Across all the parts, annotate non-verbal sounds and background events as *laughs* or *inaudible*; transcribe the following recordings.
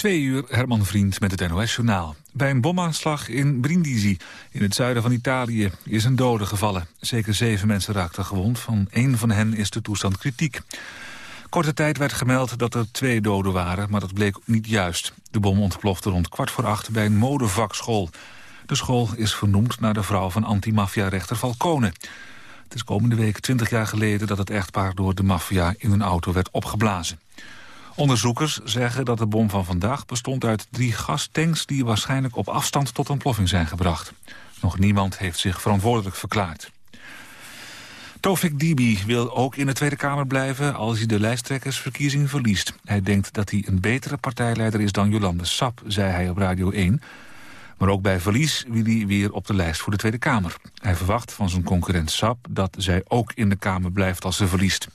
Twee uur Herman Vriend met het NOS-journaal. Bij een bomaanslag in Brindisi, in het zuiden van Italië, is een dode gevallen. Zeker zeven mensen raakten gewond, van één van hen is de toestand kritiek. Korte tijd werd gemeld dat er twee doden waren, maar dat bleek niet juist. De bom ontplofte rond kwart voor acht bij een modevakschool. De school is vernoemd naar de vrouw van antimafia-rechter Falcone. Het is komende week twintig jaar geleden dat het echtpaar door de maffia in een auto werd opgeblazen. Onderzoekers zeggen dat de bom van vandaag bestond uit drie gastanks... die waarschijnlijk op afstand tot ontploffing zijn gebracht. Nog niemand heeft zich verantwoordelijk verklaard. Tofik Dibi wil ook in de Tweede Kamer blijven als hij de lijsttrekkersverkiezing verliest. Hij denkt dat hij een betere partijleider is dan Jolande Sap, zei hij op Radio 1. Maar ook bij verlies wil hij weer op de lijst voor de Tweede Kamer. Hij verwacht van zijn concurrent Sap dat zij ook in de Kamer blijft als ze verliest.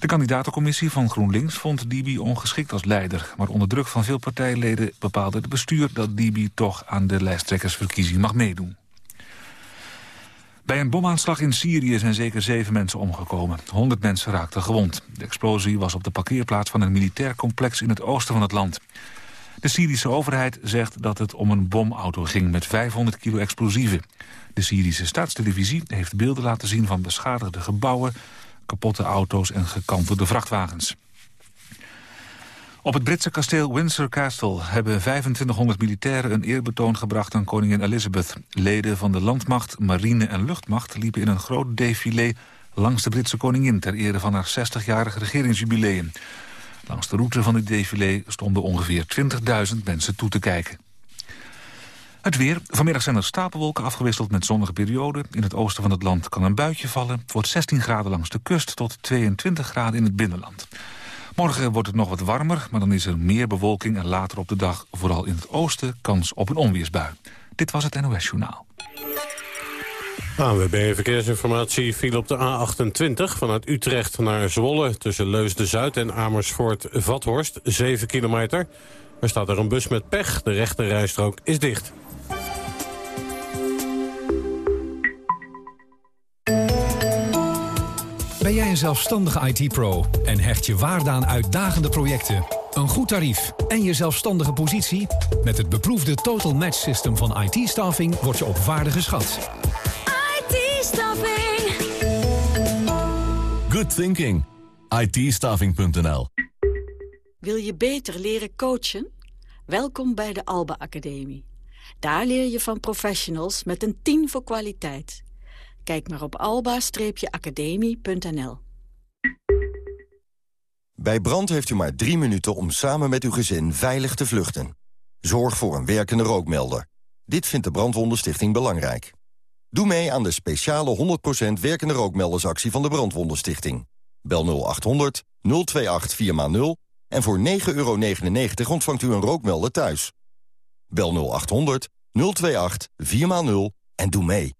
De kandidatencommissie van GroenLinks vond Dibi ongeschikt als leider. Maar onder druk van veel partijleden bepaalde het bestuur... dat Dibi toch aan de lijsttrekkersverkiezing mag meedoen. Bij een bomaanslag in Syrië zijn zeker zeven mensen omgekomen. Honderd mensen raakten gewond. De explosie was op de parkeerplaats van een militair complex in het oosten van het land. De Syrische overheid zegt dat het om een bomauto ging met 500 kilo explosieven. De Syrische staatstelevisie heeft beelden laten zien van beschadigde gebouwen kapotte auto's en gekantelde vrachtwagens. Op het Britse kasteel Windsor Castle hebben 2500 militairen een eerbetoon gebracht aan koningin Elizabeth. Leden van de landmacht, marine en luchtmacht liepen in een groot défilé langs de Britse koningin ter ere van haar 60-jarig regeringsjubileum. Langs de route van dit défilé stonden ongeveer 20.000 mensen toe te kijken. Het weer. Vanmiddag zijn er stapelwolken afgewisseld met zonnige perioden. In het oosten van het land kan een buitje vallen. Het wordt 16 graden langs de kust tot 22 graden in het binnenland. Morgen wordt het nog wat warmer, maar dan is er meer bewolking... en later op de dag, vooral in het oosten, kans op een onweersbui. Dit was het NOS Journaal. ANWB Verkeersinformatie viel op de A28 vanuit Utrecht naar Zwolle... tussen Leusden-Zuid en Amersfoort-Vathorst, 7 kilometer. Er staat er een bus met pech, de rechte rijstrook is dicht. Ben jij een zelfstandige IT-pro en hecht je waarde aan uitdagende projecten, een goed tarief en je zelfstandige positie? Met het beproefde Total Match System van IT-staffing word je op waarde geschat. IT-staffing. Good thinking. it Wil je beter leren coachen? Welkom bij de Alba Academie. Daar leer je van professionals met een 10 voor kwaliteit. Kijk maar op alba-academie.nl. Bij brand heeft u maar drie minuten om samen met uw gezin veilig te vluchten. Zorg voor een werkende rookmelder. Dit vindt de Brandwondenstichting belangrijk. Doe mee aan de speciale 100% werkende rookmeldersactie van de Brandwondenstichting. Bel 0800 028 4x0 en voor 9,99 euro ontvangt u een rookmelder thuis. Bel 0800 028 4x0 en doe mee.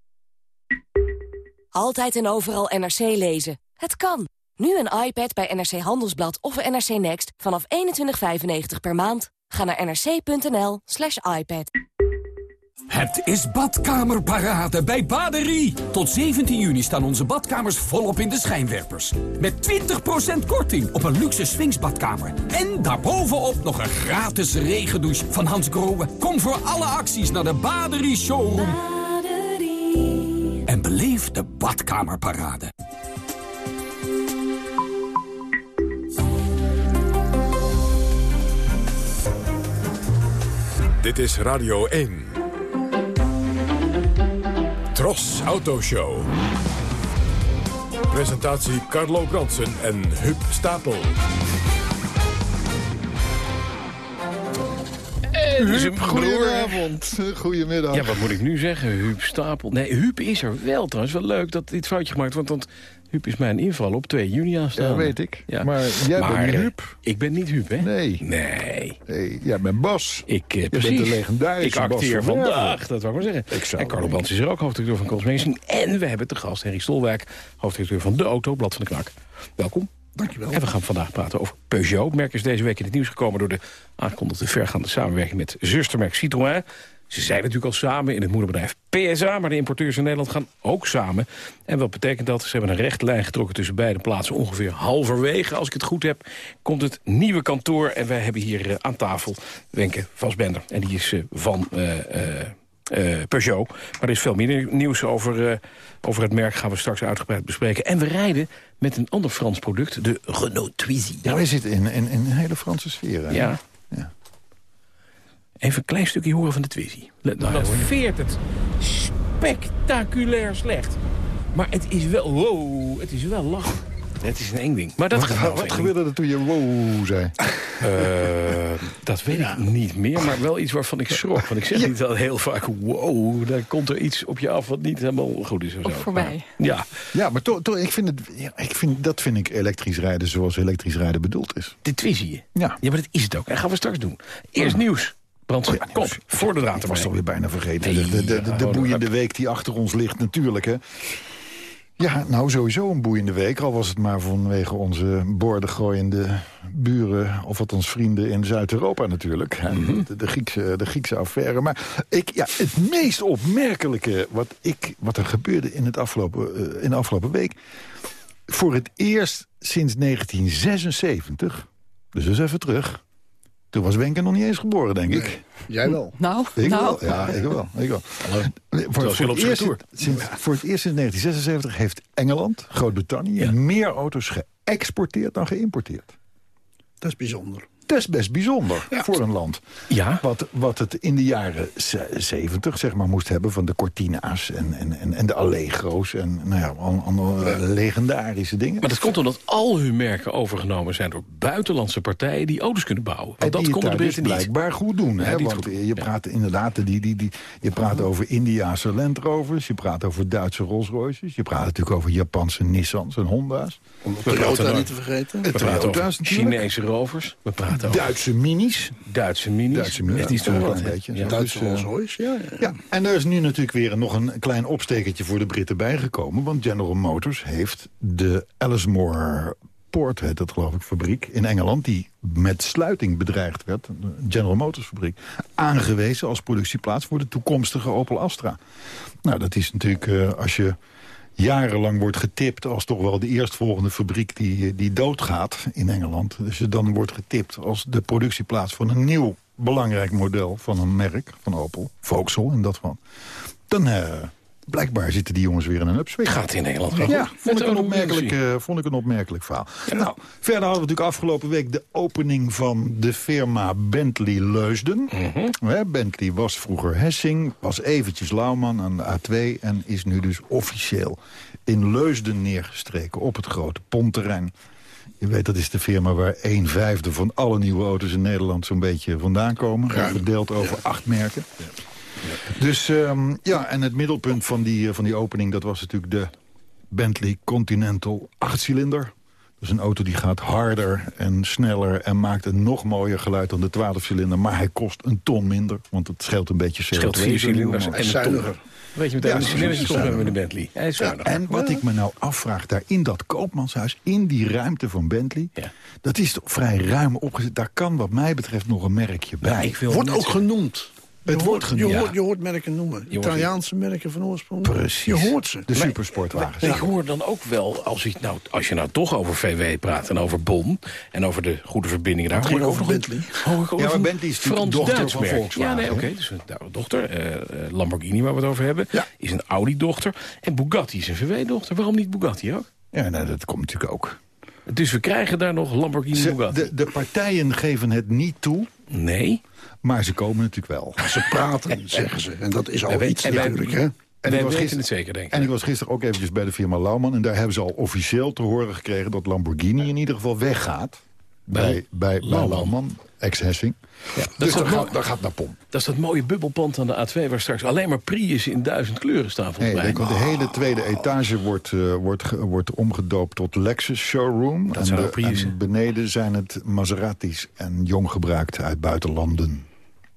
Altijd en overal NRC lezen. Het kan. Nu een iPad bij NRC Handelsblad of NRC Next vanaf 21,95 per maand. Ga naar nrc.nl slash iPad. Het is badkamerparade bij Baderie. Tot 17 juni staan onze badkamers volop in de schijnwerpers. Met 20% korting op een luxe swingsbadkamer. En daarbovenop nog een gratis regendouche van Hans Grohe. Kom voor alle acties naar de Baderie Showroom. En beleef de badkamerparade. Dit is Radio 1. Tros Autoshow. Presentatie Carlo Bronsen en Huub Stapel. Huub, goedenavond. *laughs* Goedemiddag. Ja, wat moet ik nu zeggen? Huub Stapel. Nee, Huub is er wel trouwens. Wel leuk dat dit foutje gemaakt wordt. Want Huub is mijn inval op 2 juni aanstaan. Ja, weet ik. Ja. Maar jij bent niet Huub. Eh, ik ben niet Huub, hè? Nee. Nee. nee jij bent Bas. Ik, uh, je bent de legendarische Ik acteer Bas vandaag, dat wou ik maar zeggen. Ik en Carlo Brands is er ook, hoofddirecteur van Consumation. En we hebben te gast Henry Stolwijk, hoofddirecteur van De Auto, Blad van de Knak. Welkom. Dankjewel. En we gaan vandaag praten over Peugeot. Merk is deze week in het nieuws gekomen door de aangekondigde vergaande samenwerking met zustermerk Citroën. Ze zijn natuurlijk al samen in het moederbedrijf PSA... maar de importeurs in Nederland gaan ook samen. En wat betekent dat? Ze hebben een rechtlijn getrokken tussen beide plaatsen. Ongeveer halverwege, als ik het goed heb, komt het nieuwe kantoor. En wij hebben hier aan tafel Wenke Vasbender. En die is van... Uh, Peugeot. Maar er is veel meer nieuws over, uh, over het merk. Gaan we straks uitgebreid bespreken. En we rijden met een ander Frans product, de Renault Twizy. Ja, wij zitten in, in, in een hele Franse sfeer. Hè? Ja. ja. Even een klein stukje horen van de Twizy. Nou, dat veert het spectaculair slecht. Maar het is wel, wow, het is wel lachen. Het is een eng ding. Maar dat wat wat gebeurde er toen je wow zei? Uh, *laughs* dat weet ik niet meer, maar wel iets waarvan ik schrok. Want ik zeg ja. niet al heel vaak wow, daar komt er iets op je af wat niet helemaal goed is. Of, of voorbij. Maar, ja. ja, maar toch, to, ik vind het, ja, ik vind, dat vind ik elektrisch rijden zoals elektrisch rijden bedoeld is. De Twizy. Ja. ja, maar dat is het ook. En gaan we straks doen. Eerst ja. nieuws. Brand, oh ja, kom, voor de draad. Ik was toch weer bijna vergeten. Nee, de, de, de, de boeiende week die achter ons ligt natuurlijk. Hè. Ja, nou sowieso een boeiende week. Al was het maar vanwege onze bordengooiende buren... of althans vrienden in Zuid-Europa natuurlijk. Mm -hmm. de, de, Griekse, de Griekse affaire. Maar ik, ja, het meest opmerkelijke wat, ik, wat er gebeurde in, het afgelopen, uh, in de afgelopen week... voor het eerst sinds 1976, dus eens even terug... Toen was Wenke nog niet eens geboren, denk ik. Nee, jij wel. Nou, ik nou. wel. Ja, ik wel. Ik wel. Voor, voor, het eerst, sinds, voor het eerst sinds 1976 heeft Engeland, Groot-Brittannië... Ja. meer auto's geëxporteerd dan geïmporteerd. Dat is bijzonder. Dat is best bijzonder ja. voor een land. Ja. Wat, wat het in de jaren 70 zeg maar, moest hebben van de Cortina's en, en, en de Allegro's. En nou ja, andere legendarische dingen. Maar dat komt omdat al hun merken overgenomen zijn door buitenlandse partijen die auto's kunnen bouwen. Want en dat Britten niet. blijkbaar goed doen. Hè? Ja, Want goed. je praat inderdaad die, die, die, je praat over Indiaanse Land Rovers. Je praat over Duitse Rolls Royces. Je praat natuurlijk over Japanse Nissans en Honda's. Om Toyota niet te vergeten. We praten over Chinese rovers. We praten over Duitse minis. Duitse minis. Duitse minis. Het is toch een beetje. Ja. Duitse Rolls Royce, ja, ja. Ja, en er is nu natuurlijk weer nog een klein opstekertje voor de Britten bijgekomen. Want General Motors heeft de Ellesmore Port, heet dat geloof ik, fabriek in Engeland... die met sluiting bedreigd werd, de General Motors fabriek... aangewezen als productieplaats voor de toekomstige Opel Astra. Nou, dat is natuurlijk uh, als je jarenlang wordt getipt als toch wel de eerstvolgende fabriek die, die doodgaat in Engeland. Dus dan wordt getipt als de productieplaats van een nieuw belangrijk model van een merk, van Opel, Vauxhall in dat van. Dan uh, blijkbaar zitten die jongens weer in een upswing. Gaat in Nederland Ja, vond ik, een opmerkelijk, uh, vond ik een opmerkelijk verhaal. Ja. Nou, verder hadden we natuurlijk afgelopen week de opening van de firma Bentley Leusden. Mhm. Mm -hmm. Bentley was vroeger Hessing, was eventjes Lauwman aan de A2... en is nu dus officieel in Leusden neergestreken op het grote pontterrein. Je weet, dat is de firma waar een vijfde van alle nieuwe auto's in Nederland zo'n beetje vandaan komen. Verdeeld over ja. acht merken. Ja. Dus um, ja, en het middelpunt van die, van die opening... dat was natuurlijk de Bentley Continental achtcilinder. Dat is een auto die gaat harder en sneller... en maakt een nog mooier geluid dan de 12-cilinder. Maar hij kost een ton minder, want het scheelt een beetje... CO2 scheelt vier cilinders en zuiniger. Weet je meteen, ja, de cilinders de Bentley. Hij is ja, en wat ik me nou afvraag, daar in dat koopmanshuis... in die ruimte van Bentley... Ja. dat is toch vrij ruim opgezet. Daar kan wat mij betreft nog een merkje bij. Ja, Wordt ook genoemd. Het je wordt genoemd. je, hoort, je hoort merken noemen. Je Italiaanse merken van oorsprong. Precies. Je hoort ze. De supersportwagens. Ik hoor dan ook wel, als, ik nou, als je nou toch over VW praat... en over Bon en over de goede verbindingen daar... Het ging over Bentley. hoor ik Ja, maar een Bentley is natuurlijk dochter van merk. Volkswagen, Ja, nee, oké. dus een nou, dochter. eh, eh, Lamborghini, waar we het over hebben, Ja. is een Audi-dochter. En Bugatti is een VW-dochter. Waarom niet Bugatti ook? Ja, nou, dat komt natuurlijk ook. Dus we krijgen daar nog Lamborghini en Ze, Bugatti. de, de partijen geven het niet toe, Nee. Maar ze komen natuurlijk wel. *laughs* Ze praten, zeggen ze. En dat is al iets en natuurlijk, hè? En Wij ik, was weten gister- het zeker, denk ik. en ik was gisteren ook eventjes bij de firma Lauwman... en daar hebben ze al officieel te horen gekregen... dat Lamborghini in ieder geval weggaat. Bij, bij, bij Lauwman. Ex-Hessing. Ja, dat, Dus dat dat, gaat, dat gaat naar POM. dat is dat mooie bubbelpand aan de A2... waar straks alleen maar Prius in duizend kleuren staan, volgens Nee, mij. de, de hele tweede etage wordt, eh, wordt, wordt omgedoopt tot Lexus Showroom. en, zijn de- en beneden zijn het Maseratis en jong gebruikt uit buitenlanden.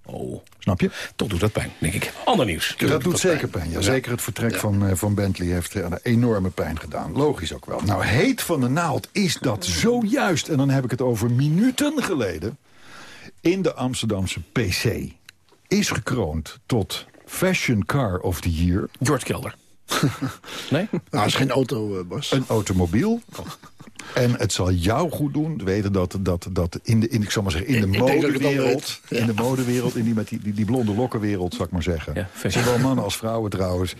Oh, Snap je? toch doet dat pijn, denk ik. Ander nieuws. Dat doet zeker pijn. Ja, Zeker het vertrek van, eh, van Bentley heeft eh, een enorme pijn gedaan. Logisch ook wel. Nou, heet van de naald is dat zojuist. En dan heb ik het over minuten geleden. In de Amsterdamse PC is gekroond tot Fashion Car of the Year. George Kelder. *laughs* nee? Nou, is geen auto, uh, Bas. Een automobiel. En het zal jou goed doen te weten dat, dat, dat in, de, in, ik zal maar zeggen, in de modewereld... Ja. in de modewereld, in die, met die, die, die blonde lokkenwereld, zal ik maar zeggen... Ja, zowel mannen als vrouwen trouwens...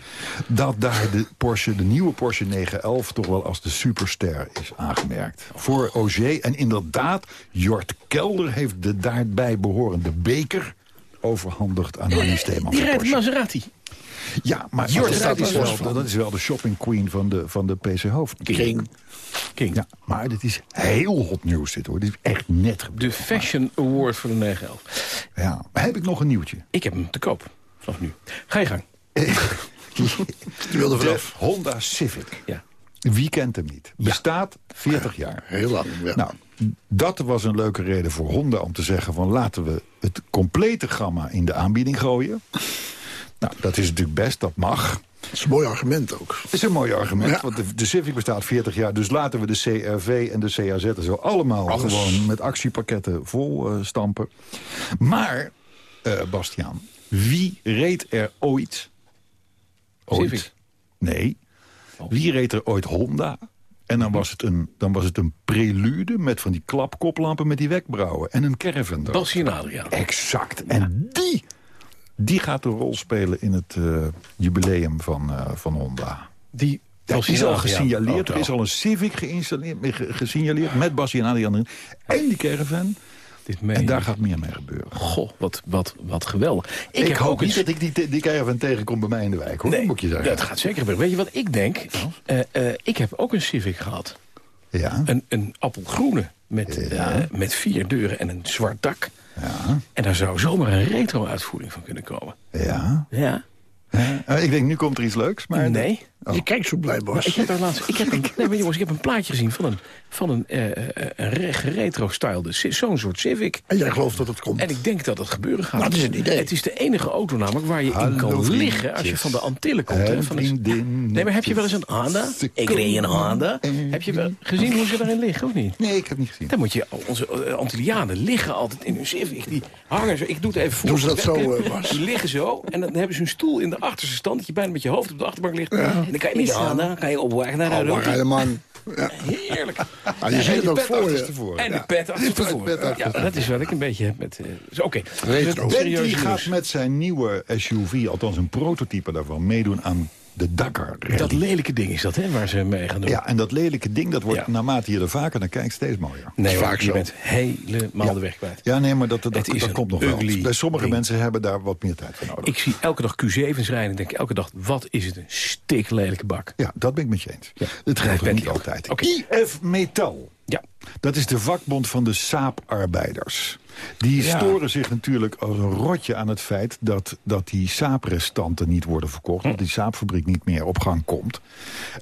dat daar de, Porsche, de nieuwe Porsche 911 toch wel als de superster is aangemerkt. Voor Auger. En inderdaad, Jort Kelder heeft de daarbij behorende beker overhandigd aan Hannie Steeman. Die rijdt Maserati. Ja, maar Jort dat, is wel, dat is wel de shopping queen van de, van de PC Hoofd. King. Ja, maar dit is heel hot nieuws dit hoor. Dit is echt net gebeurd. De Fashion Award voor de 911. Ja, heb ik nog een nieuwtje? Ik heb hem te koop, vanaf nu. Ga je gang. *laughs* Je wilde vanaf. Honda Civic. Ja. Wie kent hem niet? Bestaat 40 jaar. Heel lang, ja. Nou, dat was een leuke reden voor Honda om te zeggen... van laten we het complete gamma in de aanbieding gooien. Nou, dat is natuurlijk best, dat mag. Dat is een mooi argument ook. Dat is een mooi argument, ja. want de, de, Civic bestaat 40 jaar... dus laten we de CRV en de CAZ en zo allemaal Alles. gewoon met actiepakketten vol uh, stampen. Maar, uh, Bastiaan, wie reed er ooit... ooit Civic? Nee. Oh. Wie reed er ooit Honda? En dan was, het een, dan was het een prelude met van die klapkoplampen met die wenkbrauwen. En een caravan. Bassie en Adriaan. Exact. En die die gaat een rol spelen in het uh, jubileum van, uh, van Honda. Die is al gesignaleerd. Er is al een Civic gesignaleerd met Bassie en Adriaan erin. En die caravan. Dit en daar gaat meer mee gebeuren. Goh, wat, wat, wat geweldig. Ik, ik heb hoop ook niet eens... dat ik die, die caravan tegenkom bij mij in de wijk. Hoor. Nee, moet je zeggen. dat gaat zeker gebeuren. Weet je wat ik denk? Uh, uh, ik heb ook een Civic gehad. Ja. Een, een appelgroene met, ja. uh, met vier deuren en een zwart dak. Ja. En daar zou zomaar een retro-uitvoering van kunnen komen. Ja. Ja. Uh, ik denk, nu komt er iets leuks, maar... Nee. Oh. Je kijkt zo blij, Bas. ik heb daar laatst... Ik heb een, *laughs* nee, maar jongens, ik heb een plaatje gezien van een, van een, uh, een retro-style. Zo'n soort Civic. En jij gelooft dat het komt? En ik denk dat het gebeuren gaat. Nou, dat is een idee. Het is de enige auto namelijk waar je Hallo, in kan vriendjes. liggen... als je van de Antillen komt. Hè, van Nee, maar heb je wel eens een Honda? Ik reed een Honda. Heb je wel gezien hoe ze daarin liggen, of niet? Nee, ik heb niet gezien. Dan moet je... Onze Antillianen liggen altijd in hun Civic. Die hangen zo... Ik doe het even voor. Doen ze dat zo, uh, Bas? Die liggen zo. En dan hebben ze een stoel in de achterste stand... dat je bijna met je hoofd op de achterbank ligt. Ja. En dan kan je met je Honda kan je op weg naar de oh, helemaal. Ja. *laughs* Heerlijk. Ah, je ziet het ook voor je. En de pet achterstevoren. Ja, dat is wat ik een beetje heb met... Uh, Oké. Okay. Bentley gaat met zijn nieuwe SUV, althans een prototype daarvan, meedoen aan de Dakar Rally. Dat lelijke ding is dat, hè, waar ze mee gaan doen. Ja, en dat lelijke ding, dat wordt ja. naarmate je er vaker naar kijkt steeds mooier. Nee, vaak je zo. bent helemaal ja. de weg kwijt. Ja, nee, maar dat, dat, dat, dat komt nog wel. Bij sommige ding. mensen hebben daar wat meer tijd voor nodig. Ik zie elke dag Q7's rijden en denk elke dag, wat is het een stiklelijke bak. Ja, dat ben ik met je eens. Ja. Dat geldt nee, niet altijd. Okay. IF Metal. Ja. Dat is de vakbond van de saaparbeiders. Die Ja. storen zich natuurlijk als een rotje aan het feit... dat, dat die saaprestanten niet worden verkocht. Dat die saapfabriek niet meer op gang komt.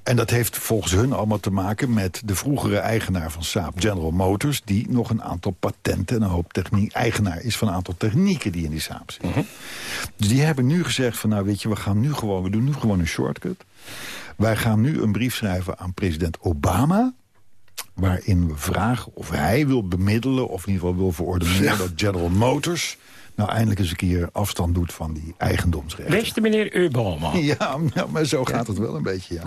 En dat heeft volgens hun allemaal te maken met de vroegere eigenaar van Saab, General Motors... die nog een aantal patenten en een hoop techniek... eigenaar is van een aantal technieken die in die Saab zitten. Mhm. Dus die hebben nu gezegd van nou weet je, we gaan nu gewoon... we doen nu gewoon een shortcut. Wij gaan nu een brief schrijven aan president Obama waarin we vragen of hij wil bemiddelen... of in ieder geval wil verordeneren Ja. dat General Motors... nou eindelijk eens een keer afstand doet van die eigendomsrechten. Beste meneer Obama. *laughs* Ja, ja, maar zo gaat het wel een beetje, ja.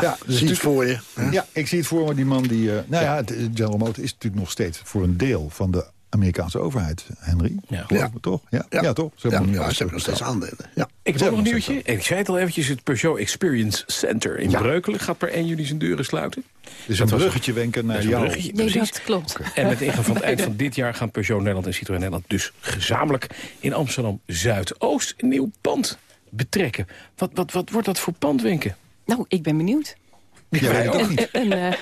ja, dus Zie het voor je. hè? ja, ik zie het voor me, die man die... eh, nou ja, het, eh, General Motors is natuurlijk nog steeds voor een deel van de Amerikaanse overheid, Henry. Ja. Toch? Ja, ja. Ja. toch? Ze hebben ja, ze hebben nog steeds aandelen. Ja. Ik heb nog een nieuwtje. En ik zei het al eventjes, het Peugeot Experience Center in Ja. Breukelen... gaat per 1 juli zijn deuren sluiten. Dus een was- bruggetje wenken naar Dat een jou. bruggetje, Nee, precies. dat klopt. En met ingang van het eind van dit jaar gaan Peugeot Nederland en Citroën Nederland... dus gezamenlijk in Amsterdam Zuidoost een nieuw pand betrekken. Wat, wat, wat wordt dat voor pand, Wenke? Nou, ik ben benieuwd. Ja, weet ik ook niet. Een, eh,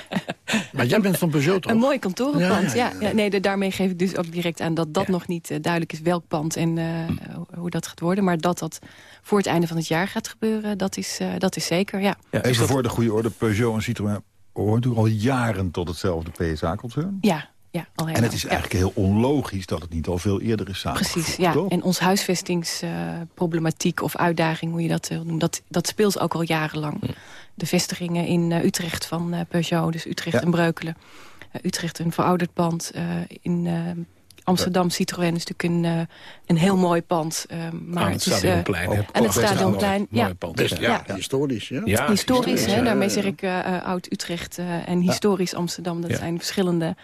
Maar jij bent van Peugeot, toch? een mooi kantorenpand, Ja, ja. ja, ja. ja. nee, de- daarmee geef ik dus ook direct aan dat dat nog niet eh, duidelijk is welk pand en eh, hoe dat gaat worden. Maar dat dat voor het einde van het jaar gaat gebeuren, dat is, eh, dat is zeker, ja. Ja, is Even dat- voor de goede orde, Peugeot en Citroën horen natuurlijk al jaren tot hetzelfde PSA-concern. Ja, ja al heel En het lang, is ja. eigenlijk heel onlogisch dat het niet al veel eerder is samengevoegd. Precies, ja. toch? En ons huisvestingsproblematiek of uitdaging, hoe je dat wil noemen... dat, dat speelt ook al jarenlang. De vestigingen in eh, Utrecht van eh, Peugeot, dus Utrecht Ja. en Breukelen. Eh, Utrecht een verouderd pand. eh, in, eh, Amsterdam Citroën is natuurlijk een, eh, een heel mooi pand. eh, maar Aan het het is, eh, Stadionplein, hè? En het Stadionplein, mooi ja. pand. Best, ja, Ja. historisch. Ja. Ja, historisch, hè? ja, daarmee ja, zeg ja. ik eh, eh, Oud-Utrecht eh, en historisch Amsterdam. Dat Ja. zijn verschillende...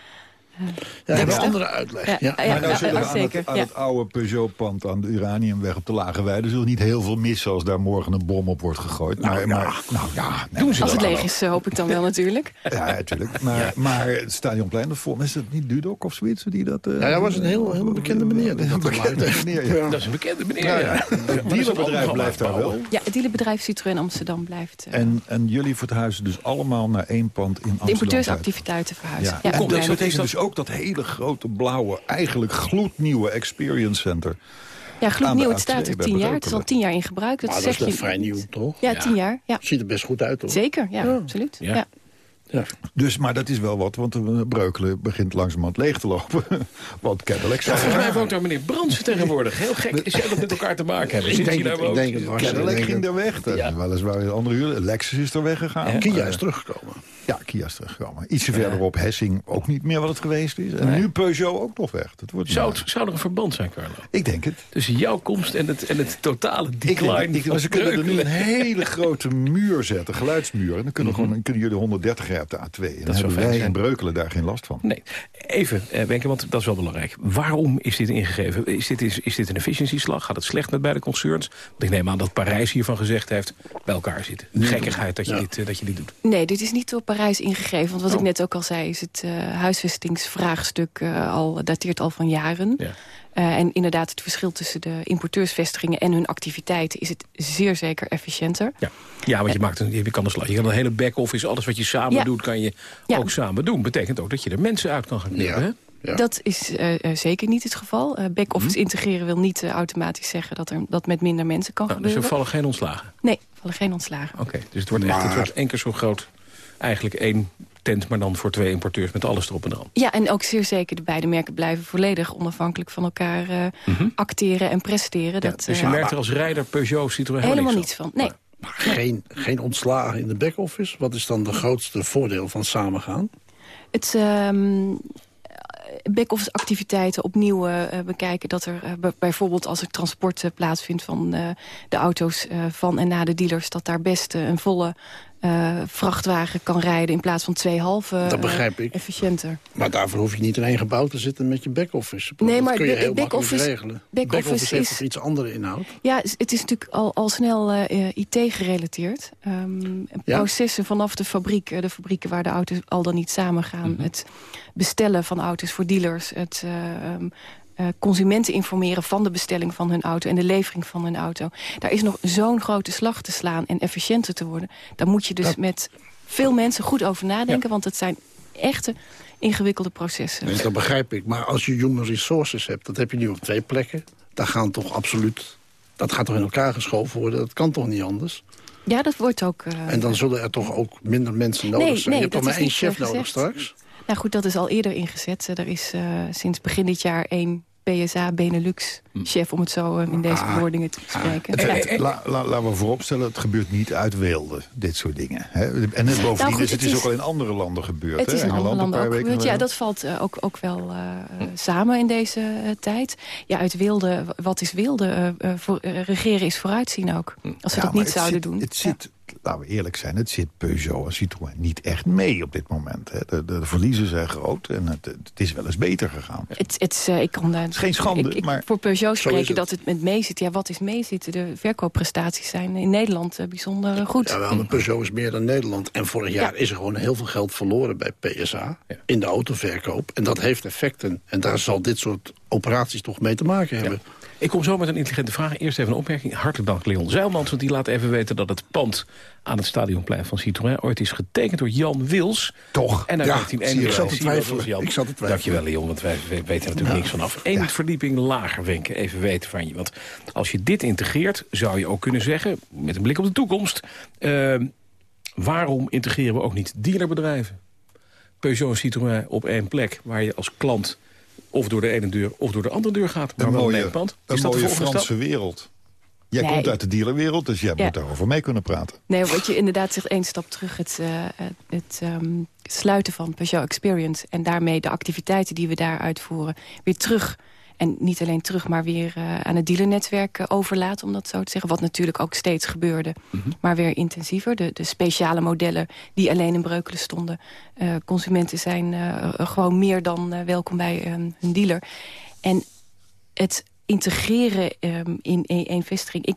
Ja, hebben teksten. een andere uitleg. Ja, Ja. ja, maar nou ja, zullen ja, we aan, zeker. het, aan ja. het oude Peugeot-pand aan de Uraniumweg op de Lage Weide... zullen niet heel veel missen als daar morgen een bom op wordt gegooid. Nou, maar, ja. maar, nou ja, nee, Doen ze Als dat het leeg is, eh, hoop ik dan wel natuurlijk. *laughs* Ja, natuurlijk. Maar, maar het Stadionplein, vol, is dat niet Dudok of zoiets? Die dat, eh, Ja, dat was een heel, heel bekende meneer. bekende meneer, ja. Dat is een bekende meneer. Ja, Ja, *laughs* ja. Het dierenbedrijf blijft daar wel. Ja, het dealerbedrijf Citroën Amsterdam blijft... eh, En, en jullie verhuizen dus allemaal naar één pand in Amsterdam. de importeursactiviteiten verhuizen. Ja. Ja, dat is dus ook dat hele grote blauwe, eigenlijk gloednieuwe Experience Center. ja gloednieuw, het staat A2 er tien jaar. Het is al tien jaar in gebruik. Dat Maar dat zeg is nog je... vrij nieuw, toch? Ja, Ja. tien jaar. Ja. Ziet er best goed uit, hoor. Zeker, ja, Ja. absoluut. Ja. Ja. Ja. Dus, maar dat is wel wat, want de Breukelen begint langzamerhand leeg te lopen. *laughs* want Cadillac zou Volgens mij woont daar meneer Bransen tegenwoordig. Heel gek. Is jij dat met elkaar te maken hebben? Ik Zit denk hij daar het, ik woont? denk het was. Cadillac ik ging er weg. Dat Ja. is weliswaar een andere huur. Lexus is er weggegaan. Ja. Kia Eh, is teruggekomen. Ja, Kia is teruggekomen. Ietsje verderop Hessing ook niet meer wat het geweest is. En Nee. nu Peugeot ook nog weg. Dat wordt Zou, het, zou er een verband zijn, Carlo? Ik denk het. Tussen jouw komst en het, en het totale Ik decline denk, ik, van ze kunnen er nu een hele grote muur zetten, geluidsmuur. En dan kunnen, gewoon, dan kunnen jullie 130 jaar op de A2. En dan Mhm. zou hebben wij zijn. in Breukelen daar geen last van. Nee, even, eh, Wenke, want dat is wel belangrijk. Waarom is dit ingegeven? Is dit, is, is dit een efficiëntieslag? Gaat het slecht met beide concerns? Want ik neem aan dat Parijs hiervan gezegd heeft... bij elkaar zitten. Gekkigheid dat je, Ja. dit, eh, dat je dit doet. Nee, dit is niet door Parijs ingegeven. Want wat Oh. ik net ook al zei, is het eh, huisvestingsvraagstuk eh, al, dateert al van jaren. Ja. Eh, en inderdaad, het verschil tussen de importeursvestigingen en hun activiteiten is het zeer zeker efficiënter. Ja, ja want je, maakt een, je kan een slag. Je kan een hele back-office, alles wat je samen Ja. doet... kan je Ja. ook samen doen. Betekent ook dat je er mensen uit kan gaan knippen. Ja. hè? Ja. Dat is eh, eh, zeker niet het geval. Eh, Back-office Mhm. integreren wil niet eh, automatisch zeggen dat er dat met minder mensen kan Nou, dus er gebeuren. vallen geen ontslagen. Nee, er vallen geen ontslagen. Oké, dus het wordt echt het Maar- wordt één keer zo groot. Eigenlijk één tent, maar dan voor twee importeurs met alles erop en eraan. Ja, en ook zeer zeker de beide merken blijven volledig onafhankelijk van elkaar eh, Mhm. acteren en presteren. Ja, dat, dus je eh, merkt er als rijder Peugeot Citroën helemaal niks niets van. Nee. Maar geen, geen ontslagen in de back-office. Wat is dan de grootste voordeel van samengaan? Het ehm, back-office activiteiten opnieuw eh, bekijken. Dat er bijvoorbeeld als er transport eh, plaatsvindt van eh, de auto's eh, van en naar de dealers... dat daar best een volle eh, vrachtwagen kan rijden in plaats van twee halve. Dat begrijp eh, ik. Efficiënter. Maar daarvoor hoef je niet in één gebouw te zitten met je back-office. Nee, dat maar kun je heel makkelijk regelen. back-office Back-office heeft is- iets andere inhoud? Ja, het is natuurlijk al, al snel eh, IT-gerelateerd. Ehm, Ja. Processen vanaf de fabriek, de fabrieken waar de auto's al dan niet samengaan. Mhm. Het bestellen van auto's voor dealers. Het eh, ehm, eh, consumenten informeren van de bestelling van hun auto... en de levering van hun auto. Daar is nog zo'n grote slag te slaan en efficiënter te worden. Daar moet je dus met veel mensen goed over nadenken... want het zijn echte ingewikkelde processen. Nee, dat begrijp ik. Maar als je human resources hebt, dat heb je nu op twee plekken. Daar gaan toch absoluut... Dat gaat toch in elkaar geschoven worden? Dat kan toch niet anders? Ja, dat wordt ook... eh, En dan zullen er toch ook minder mensen nodig Nee, zijn? nee, je hebt toch maar één chef eh, nodig straks? Nou goed, dat is al eerder ingezet. Er is sinds begin dit jaar één PSA Benelux-chef... om het zo eh, in deze Ah. bewoordingen te spreken. Het- Ja. het- la- la- Laten we vooropstellen, het gebeurt niet uit Weelde, dit soort dingen. Hè? En het bovendien Nou goed, is het het is ook al in andere landen gebeurd. Het hè? is in andere landen paar ook weken gebeurd. Ja, dat valt eh, ook, ook wel eh, eh, samen in deze eh, tijd. Ja, uit wilde, wat is wilde? Eh, eh, voor, eh, regeren is vooruitzien ook. Als we Ja, dat niet zouden zit- doen. Het zit, laten we eerlijk zijn, het zit Peugeot en Citroën niet echt mee op dit moment. Hè. De, de, verliezen zijn groot en het, het is wel eens beter gegaan. Het, het, is, eh, ik kan, het is geen schande, ik, ik, maar Voor Peugeot spreken het. dat het met meezit. Ja, wat is meezitten? De verkoopprestaties zijn in Nederland eh, bijzonder goed. Ja, wel, maar Peugeot is meer dan Nederland. En vorig jaar is er gewoon heel veel geld verloren bij PSA. In de autoverkoop. En dat heeft effecten. En daar zal dit soort operaties toch mee te maken hebben. Ik kom zo met een intelligente vraag. Eerst even een opmerking. Hartelijk dank Leon Zeilmans, want die laat even weten dat het pand aan het stadionplein van Citroën ooit is getekend door Jan Wils. Toch? En uit Ja, 1991. zie je, ik zat te twijfelen. Jan? Ik zat te twijfelen. Dankjewel Leon, want wij weten natuurlijk niks vanaf. Eén verdieping lager wenken, even weten van je. Want als je dit integreert, zou je ook kunnen zeggen, met een blik op de toekomst... eh, waarom integreren we ook niet dealerbedrijven? Peugeot en Citroën op één plek, waar je als klant of door de ene deur of door de andere deur gaat. Maar Een mooie, pand. een Is dat mooie Franse stap? wereld. Jij Nee. komt uit de dealerwereld, dus jij Ja. moet daarover mee kunnen praten. Nee, wat je inderdaad zegt, één stap terug. Het, eh, het ehm, sluiten van Peugeot Experience... en daarmee de activiteiten die we daar uitvoeren... weer terug, en niet alleen terug... maar weer eh, aan het dealernetwerk eh, overlaten, om dat zo te zeggen. Wat natuurlijk ook steeds gebeurde, maar weer intensiever. De, de speciale modellen die alleen in Breukelen stonden. Eh, consumenten zijn gewoon meer dan welkom bij hun dealer. En het integreren ehm, in één één vestiging... Ik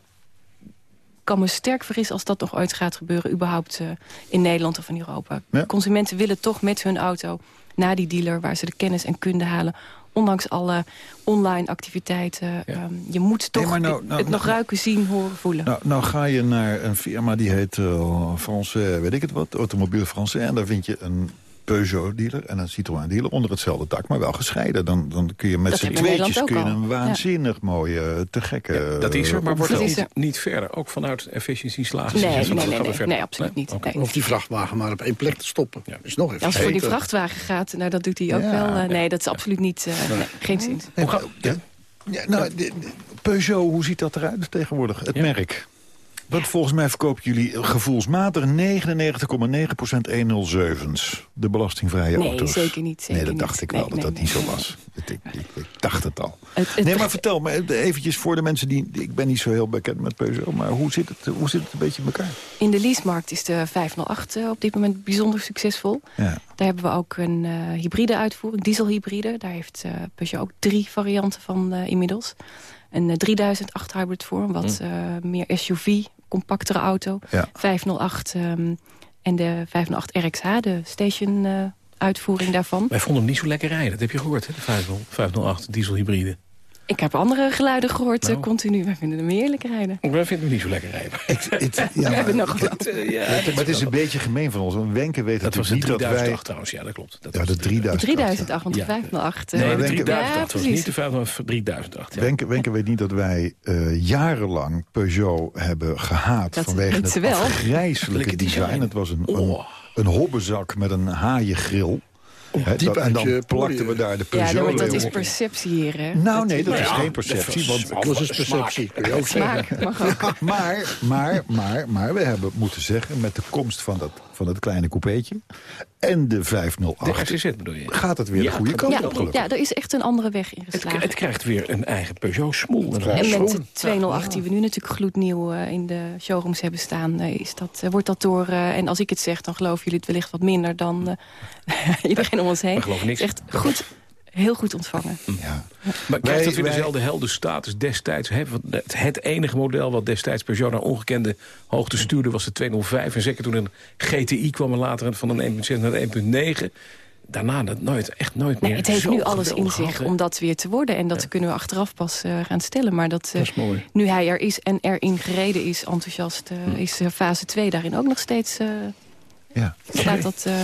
kan me sterk vergissen als dat nog ooit gaat gebeuren... überhaupt in Nederland of in Europa. Ja. Consumenten willen toch met hun auto naar die dealer... waar ze de kennis en kunde halen. Ondanks alle online activiteiten. Ehm, je moet toch nou- nou- het nog nou- ruiken, zien, horen, voelen. Nou, nou ga je naar een firma die heet uh, Français, weet ik het wat, Automobiel Français. En daar vind je een Peugeot-dealer en een Citroën-dealer onder hetzelfde dak, maar wel gescheiden. Dan, dan kun je met z'n tweetjes kun je een waanzinnig mooie, te gekke... Dat is er, maar wordt Dat niet, er. niet verder? Ook vanuit efficiëntie slagen? Nee, ze, nee, nee, nee, nee, absoluut niet. Of die vrachtwagen maar op één plek te stoppen. Is nog even Als het voor die vrachtwagen gaat, nou, dat doet hij ook Ja, wel. eh, nee, dat is absoluut niet... eh, nee, geen zin. Hoe ga- ja. Ja, nou, Peugeot, hoe ziet dat eruit tegenwoordig? Het merk. Want volgens mij verkopen jullie gevoelsmatig 99,9% 107's. De belastingvrije Nee, auto's. zeker niet, zeker nee, dat niet. dacht ik Nee, wel, dat nee, dat niet nee, zo nee. was. Ik, ik, ik dacht het al. Het- het- nee, maar vertel me eventjes voor de mensen die... Ik ben niet zo heel bekend met Peugeot, maar hoe zit het, hoe zit het een beetje in elkaar? In de leasemarkt is de 508 eh, op dit moment bijzonder succesvol. Ja. Daar hebben we ook een eh, hybride uitvoering, dieselhybride. Daar heeft eh Peugeot ook drie varianten van inmiddels. Een eh, 3008 hybrid vorm, wat eh, meer SUV, compactere auto. Ja. 508 ehm, en de 508 RXH, de station eh, uitvoering daarvan. Wij vonden hem niet zo lekker rijden. Dat heb je gehoord, hè? De 508 508 dieselhybride. Ik heb andere geluiden gehoord, Nou. eh, continu. Wij vinden hem heerlijk rijden. Wij vinden hem niet zo lekker rijden. *laughs* ja, We hebben nog wat. ja, maar het is een beetje gemeen van ons. Want Wenke weet Dat was natuurlijk de niet dat wij... 3008 trouwens, ja dat klopt. Dat Ja, de 3000. 3008, want de 508... eh, Nee, de Wenke- 3008 Ja, was niet de 508, 3008. Ja. Wenke, Wenke weet niet dat wij eh, jarenlang Peugeot hebben gehaat... Dat vanwege het afgrijzelijke design. design. Het was een, een, Oh. een hobbenzak met een haaiengril. Diep dat- en dan plakten we daar de Ja, Peugeot maar dat is perceptie hier, hè? Nou nee, dat is ja, geen perceptie. Want Alles is perceptie, kun je ook zeggen. Smaak mag ook. *laughs* maar, maar, maar, maar we hebben moeten zeggen... met de komst van dat, van het kleine coupeetje en de De 508... RCZ bedoel je? gaat het weer de Ja, goede het kant Ja, op, gelukkig. ja, er is echt een andere weg Het, ingeslagen. het krijgt weer een eigen Peugeot smoel. En met de 208 die we nu natuurlijk gloednieuw eh, in de showrooms hebben staan... eh, is dat, eh, wordt dat door, eh, en als ik het zeg, dan geloven jullie het wellicht wat minder... dan eh, *laughs* iedereen om ons heen. We geloven niks. Het is echt goed, heel goed ontvangen. Ja. Maar krijgt het weer wij- dezelfde heldenstatus destijds? Het, het enige model wat destijds Peugeot naar ongekende hoogte stuurde... was de 205. En zeker toen een GTI kwam en later van een 1.6 naar de 1.9... Daarna dat nooit, echt nooit Nee, meer het heeft zo nu alles in zich om dat weer te worden. En dat kunnen we achteraf pas eh, gaan stellen. Maar dat, eh, Dat is mooi. nu hij er is en erin gereden is, enthousiast... eh, is fase 2 daarin ook nog steeds... Ja. staat dat... eh,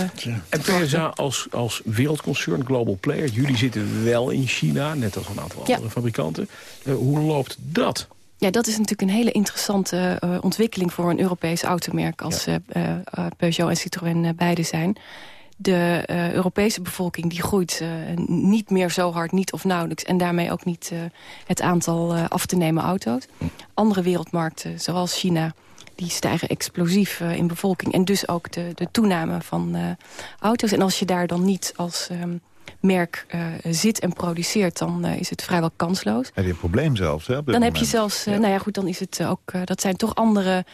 En PSA als, als wereldconcern, global player... jullie zitten wel in China, net als een aantal Ja. andere fabrikanten. Eh, hoe loopt dat? Ja, dat is natuurlijk een hele interessante eh, ontwikkeling voor een Europees automerk als eh, eh, eh, Peugeot en Citroën beide zijn. De eh, Europese bevolking die groeit eh, niet meer zo hard, niet of nauwelijks. En daarmee ook niet eh, het aantal eh, af te nemen auto's. Andere wereldmarkten, zoals China, die stijgen explosief eh, in bevolking. En dus ook de, de toename van eh, auto's. En als je daar dan niet als ehm, merk eh, zit en produceert... dan is het vrijwel kansloos. Heb je een probleem zelfs, hè, Dan heb je zelfs, nou ja goed, dan is het ook, dat zijn toch andere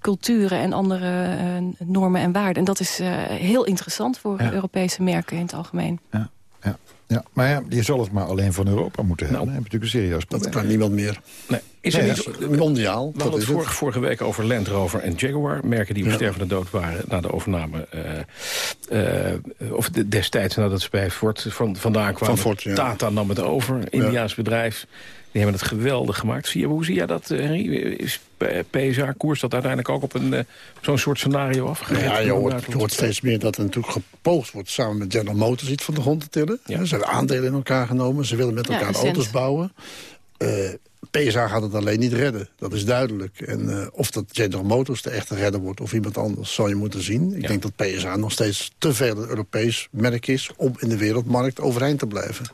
culturen en andere normen en waarden. En dat is heel interessant voor Ja. Europese merken in het algemeen. Ja, ja. Maar ja, je zal het maar alleen van Europa moeten hebben. Nou, Dan heb je natuurlijk een serieus Dat probleem. kan niemand meer. Nee, is er Nee, Dat mondiaal. We dat hadden is het het. vorige, vorige week over Land Rover en Jaguar. Merken die op Ja. stervende dood waren na de overname. eh, eh, of de- destijds nadat ze bij Ford van, vandaan kwamen. Ford, ja. Tata nam het over, Indiaas bedrijf. Die hebben het geweldig gemaakt. Zie je, hoe zie jij dat, eh, Henry? Is PSA koers dat uiteindelijk ook op een eh, zo'n soort scenario afgegeven? Ja, je hoort, je hoort steeds meer dat er natuurlijk gepoogd wordt... samen met General Motors iets van de grond te tillen. Ja. Ze hebben aandelen in elkaar genomen. Ze willen met elkaar auto's bouwen. Eh, PSA gaat het alleen niet redden. Dat is duidelijk. En eh, of dat General Motors de echte redder wordt of iemand anders... zal je moeten zien. Ik Ja. denk dat PSA nog steeds te veel een Europees merk is... om in de wereldmarkt overeind te blijven.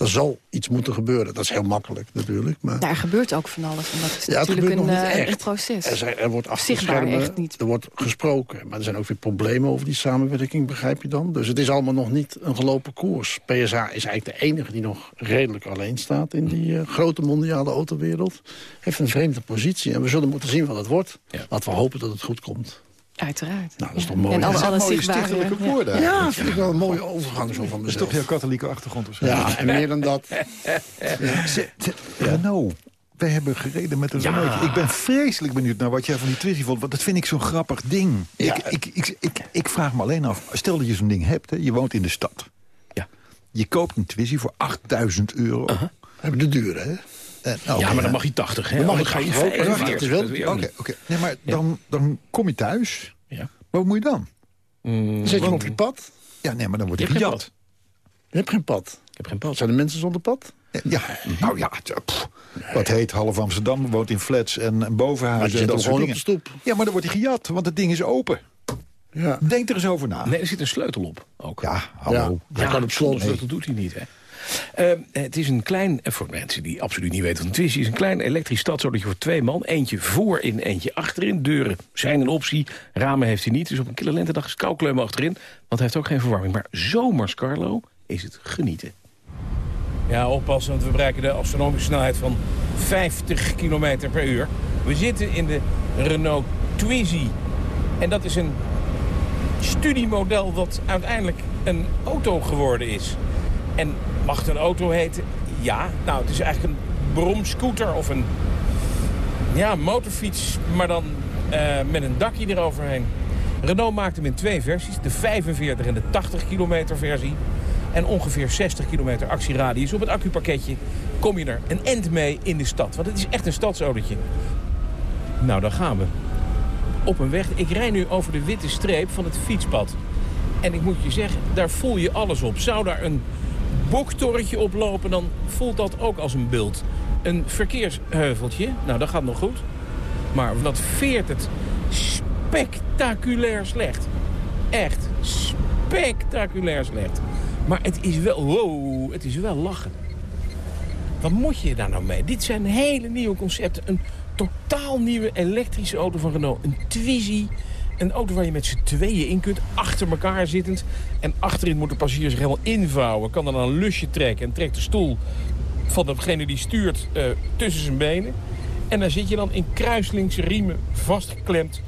Er zal iets moeten gebeuren. Dat is heel makkelijk natuurlijk. Maar... Er gebeurt ook van alles. En dat is Ja, het natuurlijk gebeurt een, nog niet eh, echt. een proces. Er, zijn, er wordt achter de Zichtbaar schermen, echt niet. er wordt gesproken. Maar er zijn ook weer problemen over die samenwerking, begrijp je dan? Dus het is allemaal nog niet een gelopen koers. PSA is eigenlijk de enige die nog redelijk alleen staat... in die eh, grote mondiale autowereld. Heeft een vreemde positie. En we zullen moeten zien wat het wordt. Laten we hopen dat het goed komt. Uiteraard. Nou, dat is toch mooi. En alle, mooie stichtelijke ja. woorden. Ja, vind ik wel een mooie overgang zo van Dat is toch jouw katholieke achtergrond of zo? Ja, en meer dan dat. *laughs* Ze- Renault. Wij hebben gereden met een Renaultje. Ik ben vreselijk benieuwd naar wat jij van die Twizy vond. Want dat vind ik zo'n grappig ding. Ja. Ik, ik, ik, ik, vraag me alleen af. Stel dat je zo'n ding hebt. Hè, je woont in de stad. Ja. Je koopt een Twizy voor 8000 euro. Hebben de dure, hè? Eh, nou, ja, maar oké, dan mag je 80, hè? Dan mag je ga je 80 ook, hè? 45. Het is wel- Dat weet je ook Oké, oké. Nee, maar dan, dan kom je thuis. Ja. Maar wat moet je dan? Mm, Zet je op je pad? Ja, nee, maar dan wordt Je gejat. Je hebt geen pad. Ik heb geen pad. Zijn er mensen zonder pad? Ja, nou ja, pff, wat heet half Amsterdam, woont in flats en, bovenhuizen en dat soort gewoon op dingen. de stoep. Ja, maar dan wordt hij gejat, want het ding is open. Ja. Denk er eens over na. Nee, er zit een sleutel op ook. Ja, hallo. Ja. Hij kan op slot. sleutel doet hij niet, hè? Eh, het is een klein, eh, voor mensen die absoluut niet weten wat een twist is... een klein elektrisch stadsautootje voor twee man. Eentje voorin, eentje achterin. Deuren zijn een optie, ramen heeft hij niet. Dus op een kille lentedag is het koukleum achterin. Want hij heeft ook geen verwarming. Maar zomers, Carlo, is het genieten. Ja, oppassen, want we bereiken de astronomische snelheid van 50 km per uur. We zitten in de Renault Twizy. En dat is een studiemodel dat uiteindelijk een auto geworden is. En mag het een auto heten? Ja, nou, het is eigenlijk een bromscooter of een ja, motorfiets, maar dan eh, met een dakje eroverheen. Renault maakt hem in twee versies, de 45 en de 80 kilometer versie. En ongeveer 60 kilometer actieradius. Op het accupakketje kom je er een end mee in de stad. Want het is echt een stadsautootje. Nou, daar gaan we. Op een weg. Ik rij nu over de witte streep van het fietspad. En ik moet je zeggen, daar voel je alles op. Zou daar een boktorretje op lopen, dan voelt dat ook als een bult. Een verkeersheuveltje, nou dat gaat nog goed. Maar wat veert het spectaculair slecht. Echt spectaculair slecht. Maar het is wel, wow, het is wel lachen. Wat moet je daar nou mee? Dit zijn hele nieuwe concepten. Een totaal nieuwe elektrische auto van Renault. Een Twizy. Een auto waar je met z'n tweeën in kunt, achter elkaar zittend. En achterin moet de passagier zich helemaal invouwen. Kan dan een lusje trekken en trekt de stoel van degene die stuurt eh, tussen zijn benen. En dan zit je dan in kruislinkse riemen vastgeklemd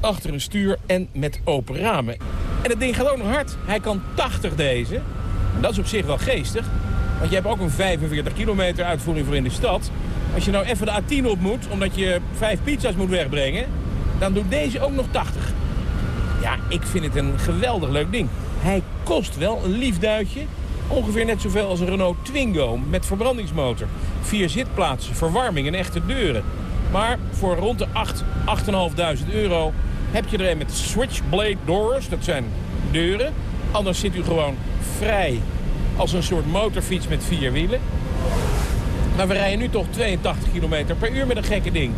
achter een stuur en met open ramen. En het ding gaat ook nog hard. Hij kan 80 deze. Dat is op zich wel geestig. Want je hebt ook een 45 kilometer uitvoering voor in de stad. Als je nou even de A10 op moet, omdat je vijf pizza's moet wegbrengen... dan doet deze ook nog 80. Ja, ik vind het een geweldig leuk ding. Hij kost wel een lief duitje. Ongeveer net zoveel als een Renault Twingo met verbrandingsmotor. Vier zitplaatsen, verwarming en echte deuren. Maar voor rond de 8, 8.500 euro heb je er een met switchblade doors. Dat zijn deuren. Anders zit u gewoon vrij als een soort motorfiets met vier wielen. Maar we rijden nu toch 82 km per uur met een gekke ding.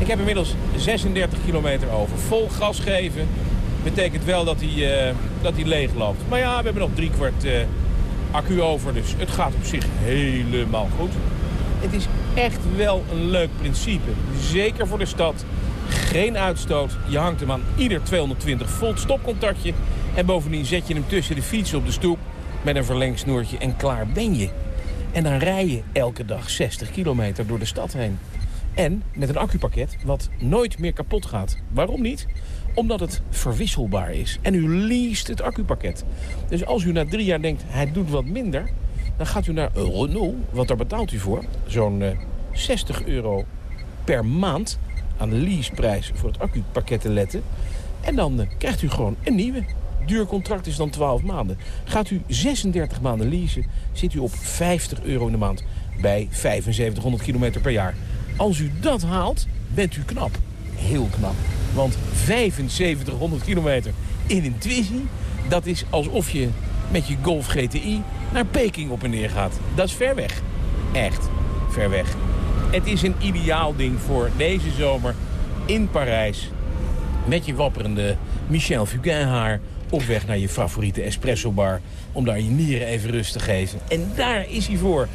Ik heb inmiddels 36 kilometer over. Vol gas geven betekent wel dat hij, eh, dat hij leeg loopt. Maar ja, we hebben nog drie kwart eh, accu over, dus het gaat op zich helemaal goed. Het is echt wel een leuk principe. Zeker voor de stad. Geen uitstoot. Je hangt hem aan ieder 220 volt stopcontactje. En bovendien zet je hem tussen de fiets op de stoep met een verlengsnoertje en klaar ben je. En dan rij je elke dag 60 kilometer door de stad heen. En met een accupakket wat nooit meer kapot gaat. Waarom niet? Omdat het verwisselbaar is. En u leest het accupakket. Dus als u na drie jaar denkt, hij doet wat minder... dan gaat u naar Renault, want daar betaalt u voor. Zo'n eh, 60 euro per maand aan leaseprijs voor het accupakket te letten. En dan eh, krijgt u gewoon een nieuwe. Duurcontract is dan 12 maanden. Gaat u 36 maanden leasen, zit u op 50 euro in de maand bij 7500 kilometer per jaar. Als u dat haalt, bent u knap. Heel knap. Want 7500 kilometer in een Twizy, dat is alsof je met je Golf GTI naar Peking op en neer gaat. Dat is ver weg. Echt ver weg. Het is een ideaal ding voor deze zomer in Parijs. Met je wapperende Michel Fugain haar op weg naar je favoriete espresso bar... om daar je nieren even rust te geven. En daar is hij voor.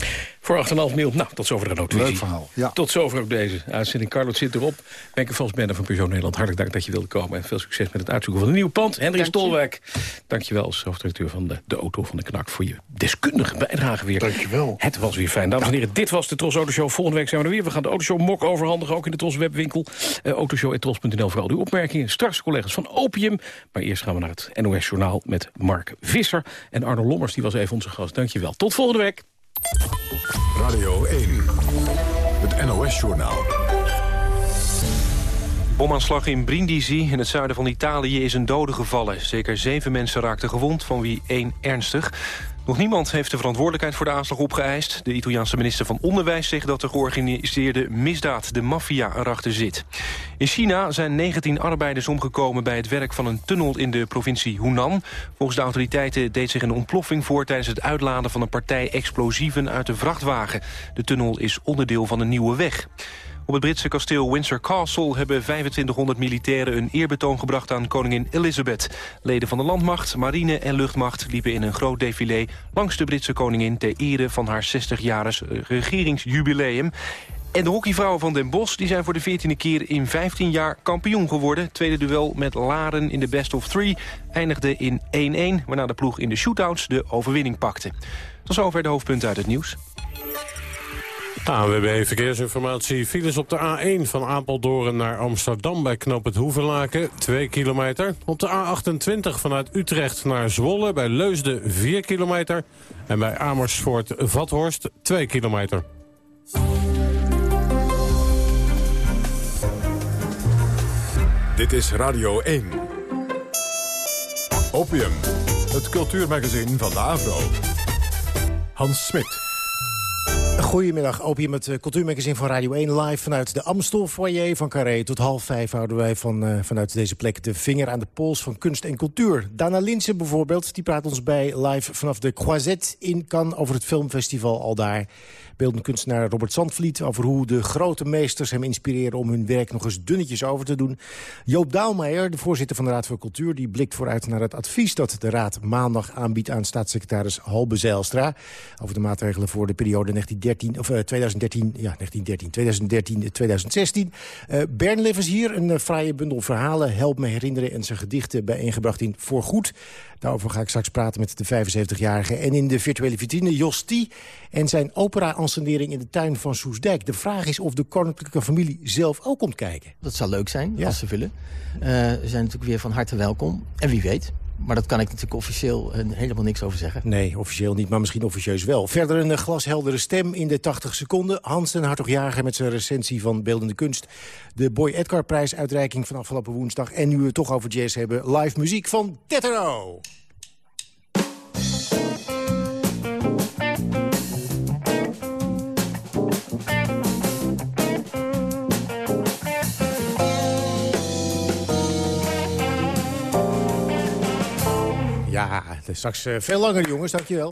Voor 8,5 mil. Nou, tot zover de notitie. Leuk verhaal, ja. Tot zover ook deze uitzending. Carlos zit erop. Benke Vosbender van Peugeot Nederland. Hartelijk dank dat je wilde komen. En veel succes met het uitzoeken van een nieuw pand. Henry Dank je. Stolwijk. Dankjewel als hoofdredacteur van de, de Auto van de Knak... voor je deskundige bijdrage weer. Dankjewel. Het was weer fijn. Dames en heren, dit was de Tros Autoshow. Volgende week zijn we er weer. We gaan de Autoshow mok overhandigen, ook in de Tros webwinkel. Uh, Autoshow.tros.nl voor al uw opmerkingen. Straks collega's van Opium. Maar eerst gaan we naar het NOS Journaal met Mark Visser. En Arno Lommers, die was even onze gast. Dankjewel. Tot volgende week. Radio 1, het NOS-journaal. Bomaanslag in Brindisi in het zuiden van Italië is een dode gevallen. Zeker zeven mensen raakten gewond, van wie één ernstig. Nog niemand heeft de verantwoordelijkheid voor de aanslag opgeëist. De Italiaanse minister van Onderwijs zegt dat de georganiseerde misdaad, de maffia, erachter zit. In China zijn 19 arbeiders omgekomen bij het werk van een tunnel in de provincie Hunan. Volgens de autoriteiten deed zich een ontploffing voor tijdens het uitladen van een partij explosieven uit de vrachtwagen. De tunnel is onderdeel van een nieuwe weg. Op het Britse kasteel Windsor Castle hebben 2500 militairen een eerbetoon gebracht aan koningin Elizabeth. Leden van de landmacht, marine en luchtmacht liepen in een groot défilé langs de Britse koningin ter ere van haar 60-jarig regeringsjubileum. En de hockeyvrouwen van Den Bosch die zijn voor de 14e keer in 15 jaar kampioen geworden. Tweede duel met Laren in de best of three eindigde in 1-1... waarna de ploeg in de shootouts de overwinning pakte. Tot zover de hoofdpunten uit het nieuws. ANWB Verkeersinformatie. Files op de A1 van Apeldoorn naar Amsterdam bij Knoop het Hoevenlaken, 2 kilometer. Op de A28 vanuit Utrecht naar Zwolle bij Leusden, 4 kilometer. En bij Amersfoort-Vathorst, 2 kilometer. Dit is Radio 1. Opium, het cultuurmagazin van de Avro. Hans Smit. Goedemiddag, Opium, het eh, cultuurmagazine van Radio 1 live vanuit de Amstel foyer van Carré. Tot half vijf houden wij van, uh, vanuit deze plek de vinger aan de pols van kunst en cultuur. Dana Linsen bijvoorbeeld, die praat ons bij live vanaf de Croisette in Cannes over het filmfestival al daar. Beeldend kunstenaar Robert Zandvliet over hoe de grote meesters hem inspireren om hun werk nog eens dunnetjes over te doen. Joop Daalmeijer, de voorzitter van de Raad voor Cultuur, die blikt vooruit naar het advies dat de Raad maandag aanbiedt aan staatssecretaris Halbe Zijlstra over de maatregelen voor de periode 1913, of, uh, 2013, ja, 1913, 2013, 2016. Uh, Bern hier, een uh, fraaie bundel verhalen, help me herinneren en zijn gedichten bijeengebracht in Voorgoed. Daarover ga ik straks praten met de 75-jarige. En in de virtuele vitrine Jos T. en zijn in de tuin van Soesdijk. De vraag is of de koninklijke familie zelf ook komt kijken. Dat zou leuk zijn, ja. als ze willen. Uh, ze zijn natuurlijk weer van harte welkom. En wie weet, maar dat kan ik natuurlijk officieel uh, helemaal niks over zeggen. Nee, officieel niet, maar misschien officieus wel. Verder een uh, glasheldere stem in de 80 seconden. Hans den Hartog-Jager met zijn recensie van Beeldende Kunst. De Boy Edgar prijsuitreiking van afgelopen woensdag. En nu we het toch over jazz hebben, live muziek van Tetero. Ja, straks uh, veel langer, jongens. Dankjewel.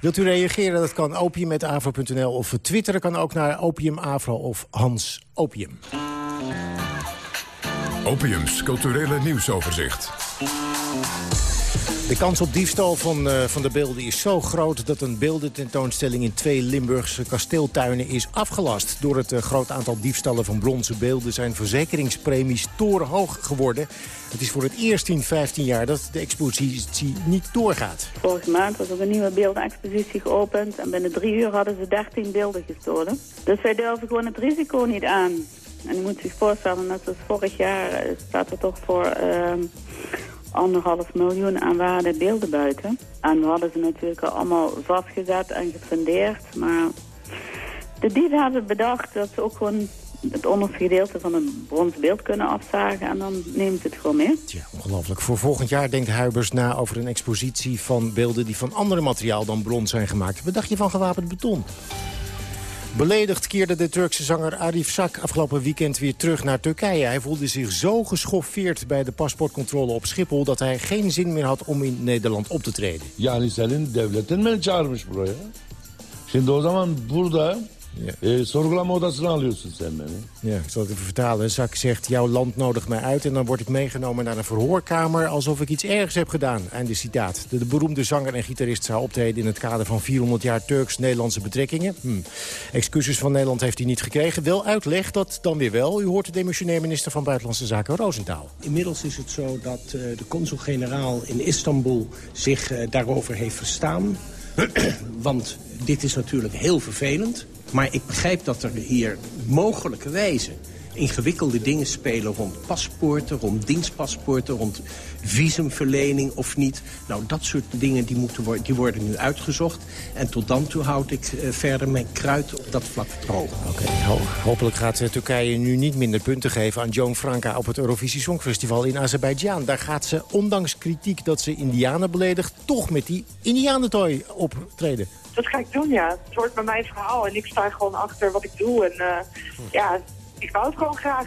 Wilt u reageren? Dat kan opium.afro.nl of twitteren kan ook naar opiumafro of Hans Opium. Opiums culturele nieuwsoverzicht. De kans op diefstal van, uh, van de beelden is zo groot... dat een beeldententoonstelling in twee Limburgse kasteeltuinen is afgelast. Door het uh, groot aantal diefstallen van bronzen beelden... zijn verzekeringspremies torenhoog geworden. Het is voor het eerst in 15 jaar dat de expositie niet doorgaat. Vorige maand was er een nieuwe beeldenexpositie geopend... en binnen drie uur hadden ze 13 beelden gestolen. Dus wij durven gewoon het risico niet aan. En je moet zich voorstellen, net zoals vorig jaar... staat er toch voor... Uh, anderhalf miljoen aan waarde beelden buiten. En we hadden ze natuurlijk al allemaal vastgezet en gefundeerd. Maar de dieven hebben bedacht dat ze ook gewoon het onderste gedeelte van een bronzen beeld kunnen afzagen. En dan neemt het gewoon mee. Ja, ongelooflijk. Voor volgend jaar denkt Huibers na over een expositie van beelden... die van ander materiaal dan brons zijn gemaakt. Wat je van gewapend beton? Beledigd keerde de Turkse zanger Arif Sak afgelopen weekend weer terug naar Turkije. Hij voelde zich zo geschoffeerd bij de paspoortcontrole op Schiphol... dat hij geen zin meer had om in Nederland op te treden. Yani senin devletin beni çağırmış buraya. Şimdi o zaman burada E, sorgulama odasına alıyorsun sen beni. Ja, ik zal het even vertalen. Zak zegt, jouw land nodigt mij uit... en dan word ik meegenomen naar een verhoorkamer... alsof ik iets ergs heb gedaan. Einde citaat. De, de beroemde zanger en gitarist zou optreden... in het kader van 400 jaar Turks-Nederlandse betrekkingen. Hm. Excuses van Nederland heeft hij niet gekregen. Wel uitleg dat dan weer wel. U hoort de demissionair minister van Buitenlandse Zaken Roosentaal. Inmiddels is het zo dat uh, de consul-generaal in Istanbul zich uh, daarover heeft verstaan. *clears throat* Want dit is natuurlijk heel vervelend. Maar ik begrijp dat er hier mogelijkerwijze ingewikkelde dingen spelen rond paspoorten, rond dienstpaspoorten, rond visumverlening of niet. Nou, dat soort dingen die, moeten worden, die worden nu uitgezocht. En tot dan toe houd ik uh, verder mijn kruid op dat vlak droog. Oké, hopelijk gaat uh, Turkije nu niet minder punten geven aan Joan Franka op het Eurovisie Songfestival in Azerbeidzjan. Daar gaat ze, ondanks kritiek dat ze indianen beledigt, toch met die indianentooi optreden. Dat ga ik doen, ja. Het hoort bij mijn verhaal en ik sta gewoon achter wat ik doe. En uh, ja, ik wou het gewoon graag.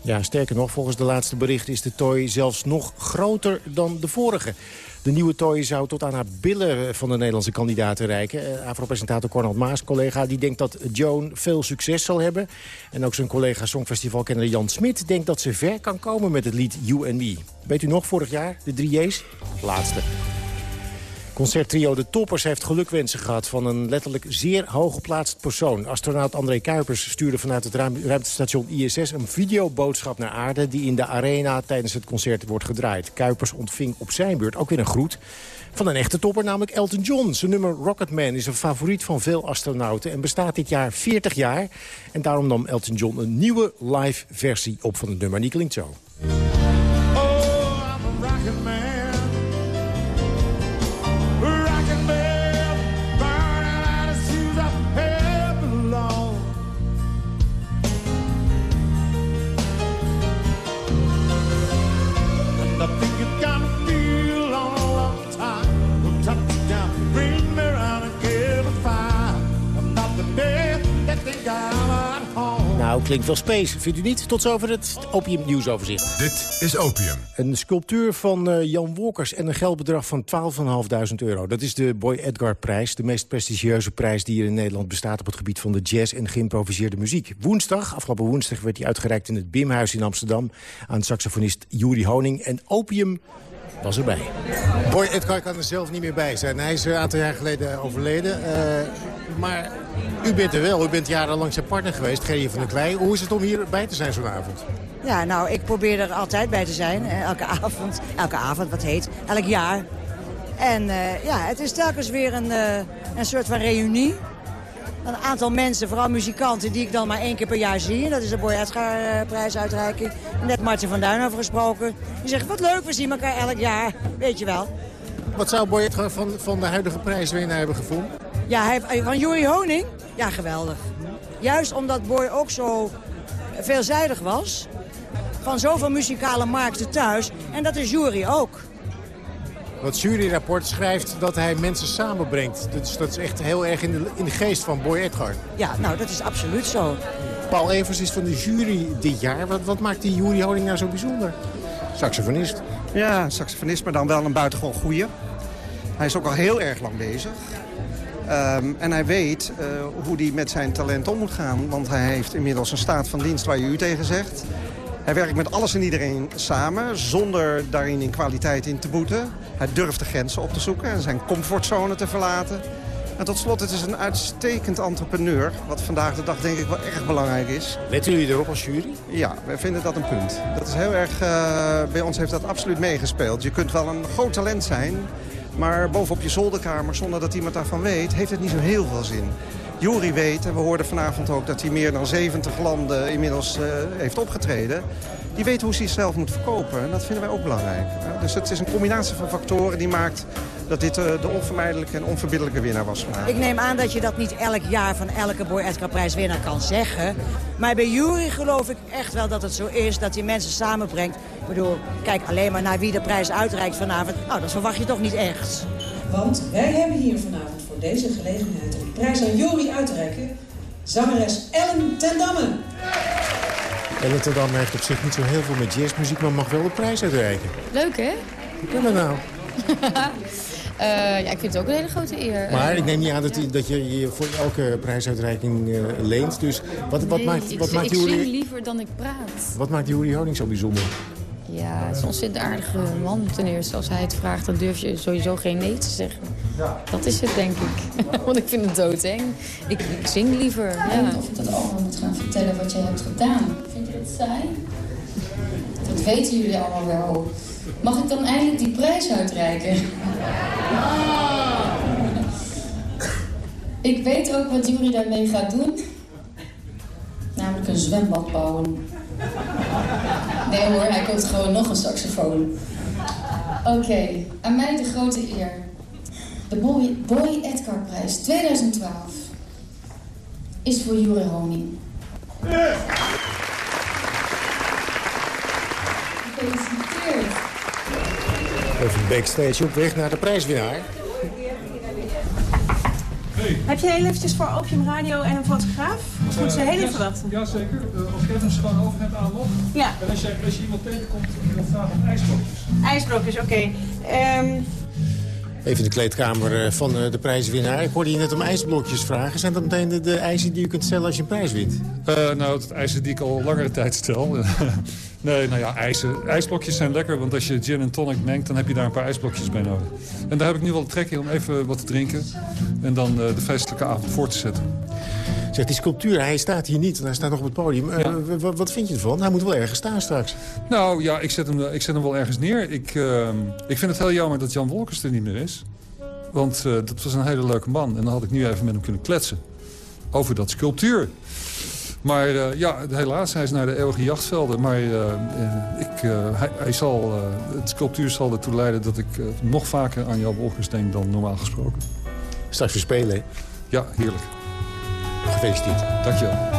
Ja, sterker nog, volgens de laatste berichten is de tooi zelfs nog groter dan de vorige. De nieuwe tooi zou tot aan haar billen van de Nederlandse kandidaten reiken. Uh, Afro-presentator Cornel Maas, collega, die denkt dat Joan veel succes zal hebben. En ook zijn collega Songfestivalkenner Jan Smit denkt dat ze ver kan komen met het lied You and Me. Weet u nog, vorig jaar, de drie J's? Laatste. Concerttrio De Toppers heeft gelukwensen gehad van een letterlijk zeer hooggeplaatst persoon. Astronaut André Kuipers stuurde vanuit het ruimtestation ISS een videoboodschap naar aarde... die in de arena tijdens het concert wordt gedraaid. Kuipers ontving op zijn beurt ook weer een groet van een echte topper, namelijk Elton John. Zijn nummer Rocketman is een favoriet van veel astronauten... en bestaat dit jaar 40 jaar. En daarom nam Elton John een nieuwe live versie op van het nummer. Die klinkt zo. Nou, klinkt wel space, vindt u niet? Tot zover het Opium Nieuwsoverzicht. Dit is Opium. Een sculptuur van uh, Jan Wolkers en een geldbedrag van 12.500 euro. Dat is de Boy Edgar prijs, de meest prestigieuze prijs... die er in Nederland bestaat op het gebied van de jazz en geïmproviseerde muziek. Woensdag, afgelopen woensdag, werd hij uitgereikt in het Bimhuis in Amsterdam... aan saxofonist Juri Honing en Opium was erbij. Boy Edgar kan er zelf niet meer bij zijn. Hij is een aantal jaar geleden overleden. Uh, maar u bent er wel. U bent jarenlang zijn partner geweest, Gerrie van der Klei. Hoe is het om hierbij te zijn zo'n avond? Ja, nou, ik probeer er altijd bij te zijn. Elke *laughs* avond. Elke avond, wat heet. Elk jaar. En uh, ja, het is telkens weer een, uh, een soort van reunie. Een aantal mensen, vooral muzikanten, die ik dan maar één keer per jaar zie. Dat is de Boy Edgar prijsuitreiking. Net Martin van Duin over gesproken. Die zegt, wat leuk, we zien elkaar elk jaar. Weet je wel. Wat zou Boy Edgar van, van de huidige prijswinnaar hebben gevonden? Ja, hij, van Juri Honing? Ja, geweldig. Juist omdat Boy ook zo veelzijdig was. Van zoveel muzikale markten thuis. En dat is Jury ook. Het juryrapport schrijft dat hij mensen samenbrengt. Dus dat is echt heel erg in de, in de geest van Boy Edgar. Ja, nou, dat is absoluut zo. Paul Evers is van de jury dit jaar. Wat, wat maakt die Jury Honing nou zo bijzonder? Saxofonist. Ja, saxofonist, maar dan wel een buitengewoon goeie. Hij is ook al heel erg lang bezig. Um, en hij weet uh, hoe hij met zijn talent om moet gaan. Want hij heeft inmiddels een staat van dienst waar je u tegen zegt. Hij werkt met alles en iedereen samen, zonder daarin in kwaliteit in te boeten. Hij durft de grenzen op te zoeken en zijn comfortzone te verlaten. En tot slot, het is een uitstekend entrepreneur. Wat vandaag de dag denk ik wel erg belangrijk is. Letten jullie erop als jury? Ja, wij vinden dat een punt. Dat is heel erg, uh, bij ons heeft dat absoluut meegespeeld. Je kunt wel een groot talent zijn, maar bovenop je zolderkamer, zonder dat iemand daarvan weet, heeft het niet zo heel veel zin. Juri weet, en we hoorden vanavond ook dat hij meer dan 70 landen inmiddels uh, heeft opgetreden. Die weet hoe ze zichzelf moet verkopen. En dat vinden wij ook belangrijk. Dus het is een combinatie van factoren die maakt dat dit uh, de onvermijdelijke en onverbiddelijke winnaar was vanavond. Ik neem aan dat je dat niet elk jaar van elke Boy Edgar prijs winnaar kan zeggen. Maar bij Jury geloof ik echt wel dat het zo is dat hij mensen samenbrengt. Ik bedoel, kijk alleen maar naar wie de prijs uitreikt vanavond. Nou, dat verwacht je toch niet echt. Want wij hebben hier vanavond voor deze gelegenheid om de prijs aan Jury uit te reiken. Zangeres Ellen ten Damme. Ten Damme heeft op zich niet zo heel veel met jazzmuziek, maar mag wel de prijs uitreiken. Leuk, hè? Hoe kan dat nou? *laughs* Eh, ja, ik vind het ook een hele grote eer. Maar ik neem niet aan dat, dat je je voor elke prijsuitreiking uh, leent. Dus wat, wat nee, maakt, ik, wat maakt ik zing liever dan ik praat. Wat maakt Juri Honing zo bijzonder? Ja, het is een ontzettend aardige man. Ten eerste, als hij het vraagt, dan durf je sowieso geen nee te zeggen. Dat is het, denk ik. *laughs* Want ik vind het doodeng. Ik, ik zing liever. Ja. Of ik dat allemaal moet gaan vertellen wat jij hebt gedaan. Saai? Dat weten jullie allemaal wel. Mag ik dan eindelijk die prijs uitreiken? Ik weet ook wat Jury daarmee gaat doen. Namelijk een zwembad bouwen. Nee hoor, hij komt gewoon nog een saxofoon. Oké, aan mij de grote eer. De Boy, Boy Edgar prijs 2012 is voor Jure Honing. Gefeliciteerd. Even backstage op weg naar de prijswinnaar. Heb je heel eventjes voor Opium Radio en een fotograaf? Of moeten ze heel even wachten? Ja, zeker. Uh, als je even een schoon over hebt aanlog. Ja. En als je, als je iemand tegenkomt, dan vraag om ijsblokjes. IJsblokjes, oké. Ehm, Even de kleedkamer eh, van eh, de prijswinnaar. Ik hoorde je net om ijsblokjes vragen. Zijn dat meteen de, de eisen die je kunt stellen als je een prijs wint? Uh, nou, het eisen die ik al langere tijd stel. *laughs* nee, nou ja, ijzen. ijsblokjes zijn lekker, want als je gin en tonic mengt... dan heb je daar een paar ijsblokjes bij nodig. En daar heb ik nu wel de trek in om even wat te drinken... en dan de feestelijke avond voor te zetten. Zegt die sculptuur, hij staat hier niet, hij staat nog op het podium. Ja. Uh, wat vind je ervan? Hij moet wel ergens staan straks. Nou ja, ik zet hem, ik zet hem wel ergens neer. Ik, uh, ik vind het heel jammer dat Jan Wolkers er niet meer is. Want uh, dat was een hele leuke man. En dan had ik nu even met hem kunnen kletsen. Over dat sculptuur. Maar uh, ja, helaas, hij is naar de eeuwige jachtvelden. Maar uh, ik, hij, hij, zal, het sculptuur zal ertoe leiden dat ik nog vaker aan Jan Wolkers denk dan normaal gesproken. Straks weer spelen, hè? Ja, heerlijk. Gefeliciteerd. Dankjewel.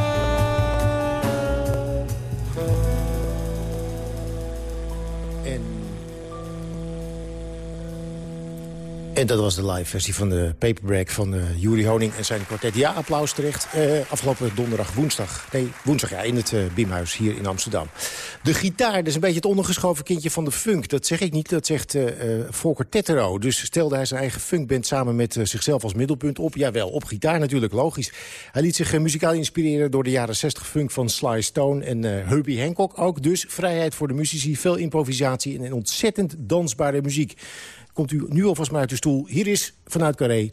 En dat was de live versie van de Paperback van uh, Juri Honing en zijn kwartet. Ja, applaus terecht. Uh, afgelopen donderdag, woensdag. Nee, woensdag ja, in het uh, Bimhuis hier in Amsterdam. De gitaar, dat is een beetje het ondergeschoven kindje van de funk. Dat zeg ik niet, dat zegt Volker Tettero. Dus stelde hij zijn eigen funkband samen met zichzelf als middelpunt op. Jawel, op gitaar natuurlijk, logisch. Hij liet zich muzikaal inspireren door de jaren 60 funk van Sly Stone en Herbie Hancock ook. Dus vrijheid voor de muzici, veel improvisatie en een ontzettend dansbare muziek. Komt u nu alvast maar uit de stoel. Hier is vanuit Carré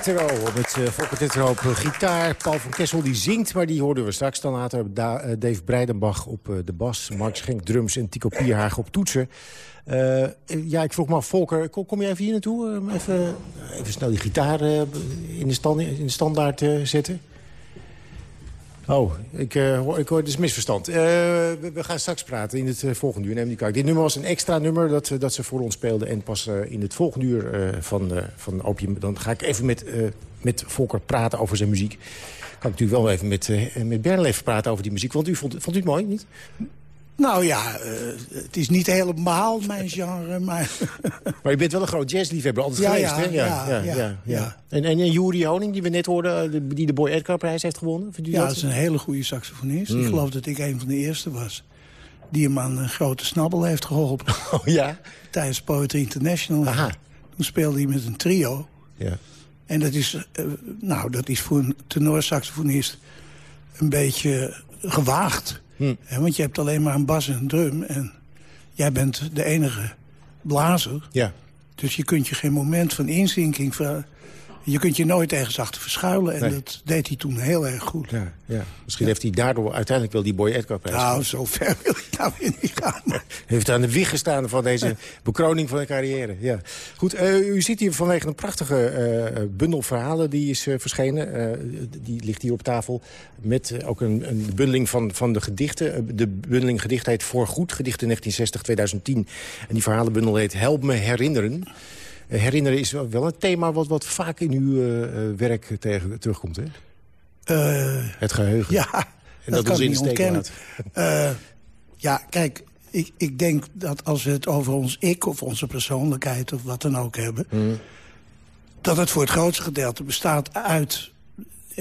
Tettero. Uh, Volker Tetero op gitaar. Paul van Kessel die zingt, maar die hoorden we straks. Dan later uh, Dave Breidenbach op de bas. Mark Schenk drums en Tico Pierhaag op toetsen. ja, ik vroeg me af, Volker, kom, kom je even hier naartoe? even, even snel die gitaar in, de stand, in de standaard zetten. Oh, ik, uh, hoor, ik hoor, is misverstand. Uh, we, gaan straks praten in het uh, volgende uur. Neem die kaart. Dit nummer was een extra nummer dat, dat ze voor ons speelden. En pas in het volgende uur van, van Opium... dan ga ik even met, met Volker praten over zijn muziek. Kan ik natuurlijk wel even met, met even praten over die muziek. Want u vond, vond u het mooi, niet? Nou ja, uh, het is niet helemaal mijn genre, maar... *laughs* maar je bent wel een groot jazzliefhebber, altijd ja, geweest, ja, hè? Ja, ja, ja. ja, En, en, en Juri Honing, die we net hoorden, die de Boy Edgar-prijs heeft gewonnen? ja, dat is een hele goede saxofonist. Mm. Ik geloof dat ik een van de eerste was die hem aan een grote snabbel heeft geholpen. *laughs* Oh ja? Tijdens Poetry International. Aha. Toen speelde hij met een trio. Ja. En dat is, uh, nou, dat is voor een tenorsaxofonist een beetje gewaagd. Hm. want je hebt alleen maar een bas en een drum. En jij bent de enige blazer. Ja. Dus je kunt je geen moment van inzinking... Je kunt je nooit ergens achter verschuilen. En dat deed hij toen heel erg goed. Ja, ja. Misschien heeft hij daardoor uiteindelijk wel die Boy Edgar prijs. Nou, zo ver wil ik nou weer niet gaan. *laughs* heeft aan de wieg gestaan van deze *laughs* bekroning van de carrière. Ja. Goed, uh, u zit hier vanwege een prachtige uh, bundel verhalen die is uh, verschenen. die ligt hier op tafel. Met ook een, een bundeling van, van de gedichten. de bundeling gedicht heet Voorgoed, gedichten 1960-2010. En die verhalenbundel heet Help me herinneren. Eh, herinneren is wel een thema wat, wat vaak in uw uh, werk tegen, terugkomt, hè? Uh, het geheugen. Ja, en dat, *laughs* dat kan ik niet ontkennen. Ja, kijk, ik, ik denk dat als we het over ons ik of onze persoonlijkheid... of wat dan ook hebben... Mm. dat het voor het grootste gedeelte bestaat uit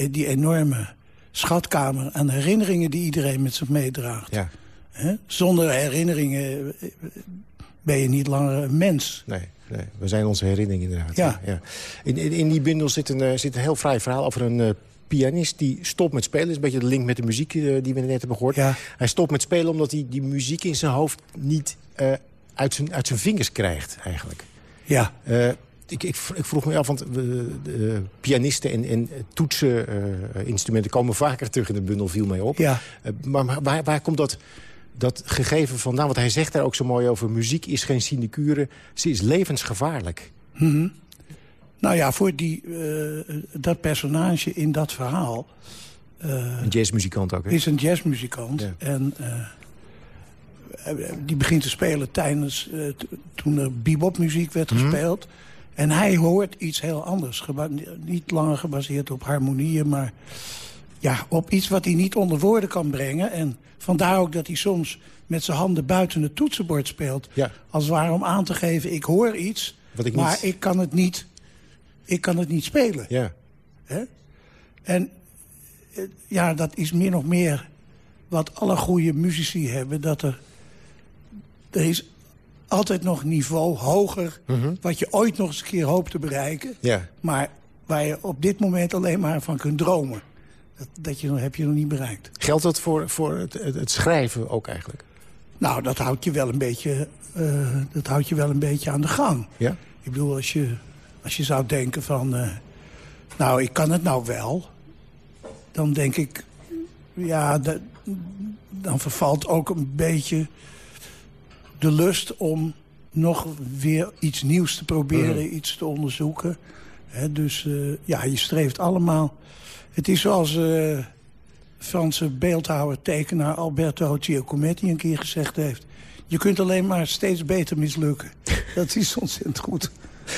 die enorme schatkamer... aan herinneringen die iedereen met zich meedraagt. Ja. Zonder herinneringen ben je niet langer een mens. Nee nee, we zijn onze herinnering inderdaad. Ja. ja. In, in, in, die bundel zit een, uh, zit een heel vrij verhaal over een uh, pianist die stopt met spelen. Dat is een beetje de link met de muziek uh, die we net hebben gehoord. Ja. Hij stopt met spelen omdat hij die muziek in zijn hoofd niet uit, zijn, uit zijn vingers krijgt eigenlijk. Ja. Ik, ik, ik, vroeg me af, want pianisten en, en toetsen instrumenten komen vaker terug in de bundel, viel mij op. Ja. maar waar, waar komt dat dat gegeven vandaan? Want hij zegt daar ook zo mooi over... muziek is geen sinecure, ze is levensgevaarlijk. Mm Nou ja, voor die, uh, dat personage in dat verhaal... Uh, een jazzmuzikant ook, hè? Is een jazzmuzikant. Ja. En uh, die begint te spelen tijdens... toen er bebopmuziek werd mm gespeeld. En hij hoort iets heel anders. Niet langer gebaseerd op harmonieën, maar ja, op iets wat hij niet onder woorden kan brengen. En vandaar ook dat hij soms met zijn handen buiten het toetsenbord speelt. Ja. Als waarom aan te geven, ik hoor iets, ik maar ik, kan het niet, ik kan het niet spelen. Ja. Hè? En eh, ja, dat is meer nog meer wat alle goede muzici hebben. Dat er, er is altijd nog niveau hoger... Mhm. wat je ooit nog eens een keer hoopt te bereiken. Ja. Maar waar je op dit moment alleen maar van kunt dromen. Dat, dat je, heb je nog niet bereikt. Geldt dat voor, voor het, het, schrijven ook eigenlijk? Nou, dat houdt je wel een beetje, uh, dat houdt je wel een beetje aan de gang. Ja? Ik bedoel, als je, als je zou denken van... Uh, nou, ik kan het nou wel. Dan denk ik... Ja, dat, dan vervalt ook een beetje de lust om nog weer iets nieuws te proberen. Mm. Iets te onderzoeken. He, dus uh, ja, je streeft allemaal het is zoals uh, Franse beeldhouwer, tekenaar Alberto Giacometti een keer gezegd heeft. Je kunt alleen maar steeds beter mislukken. *laughs* Dat is ontzettend goed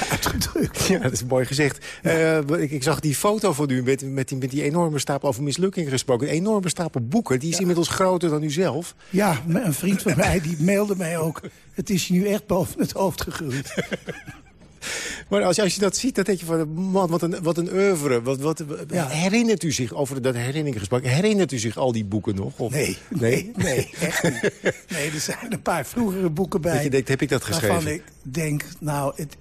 uitgedrukt. Ja, dat is mooi gezegd. Uh, ik, ik, zag die foto van u met, met, die, met die enorme stapel over mislukkingen gesproken. Een enorme stapel boeken. Die is inmiddels groter dan u zelf. Ja, een vriend van mij die mailde mij ook. Het is je nu echt boven het hoofd gegroeid. *laughs* Maar als je, als je dat ziet, dan denk je van, man, wat een, wat een oeuvre. Wat, wat, Herinnert u zich, over dat herinnering gesproken, herinnert u zich al die boeken nog? Of? Nee, nee, *laughs* nee, echt niet. Nee, er zijn een paar vroegere boeken bij. Dat je denkt, heb ik dat geschreven? Waarvan ik denk, nou, het,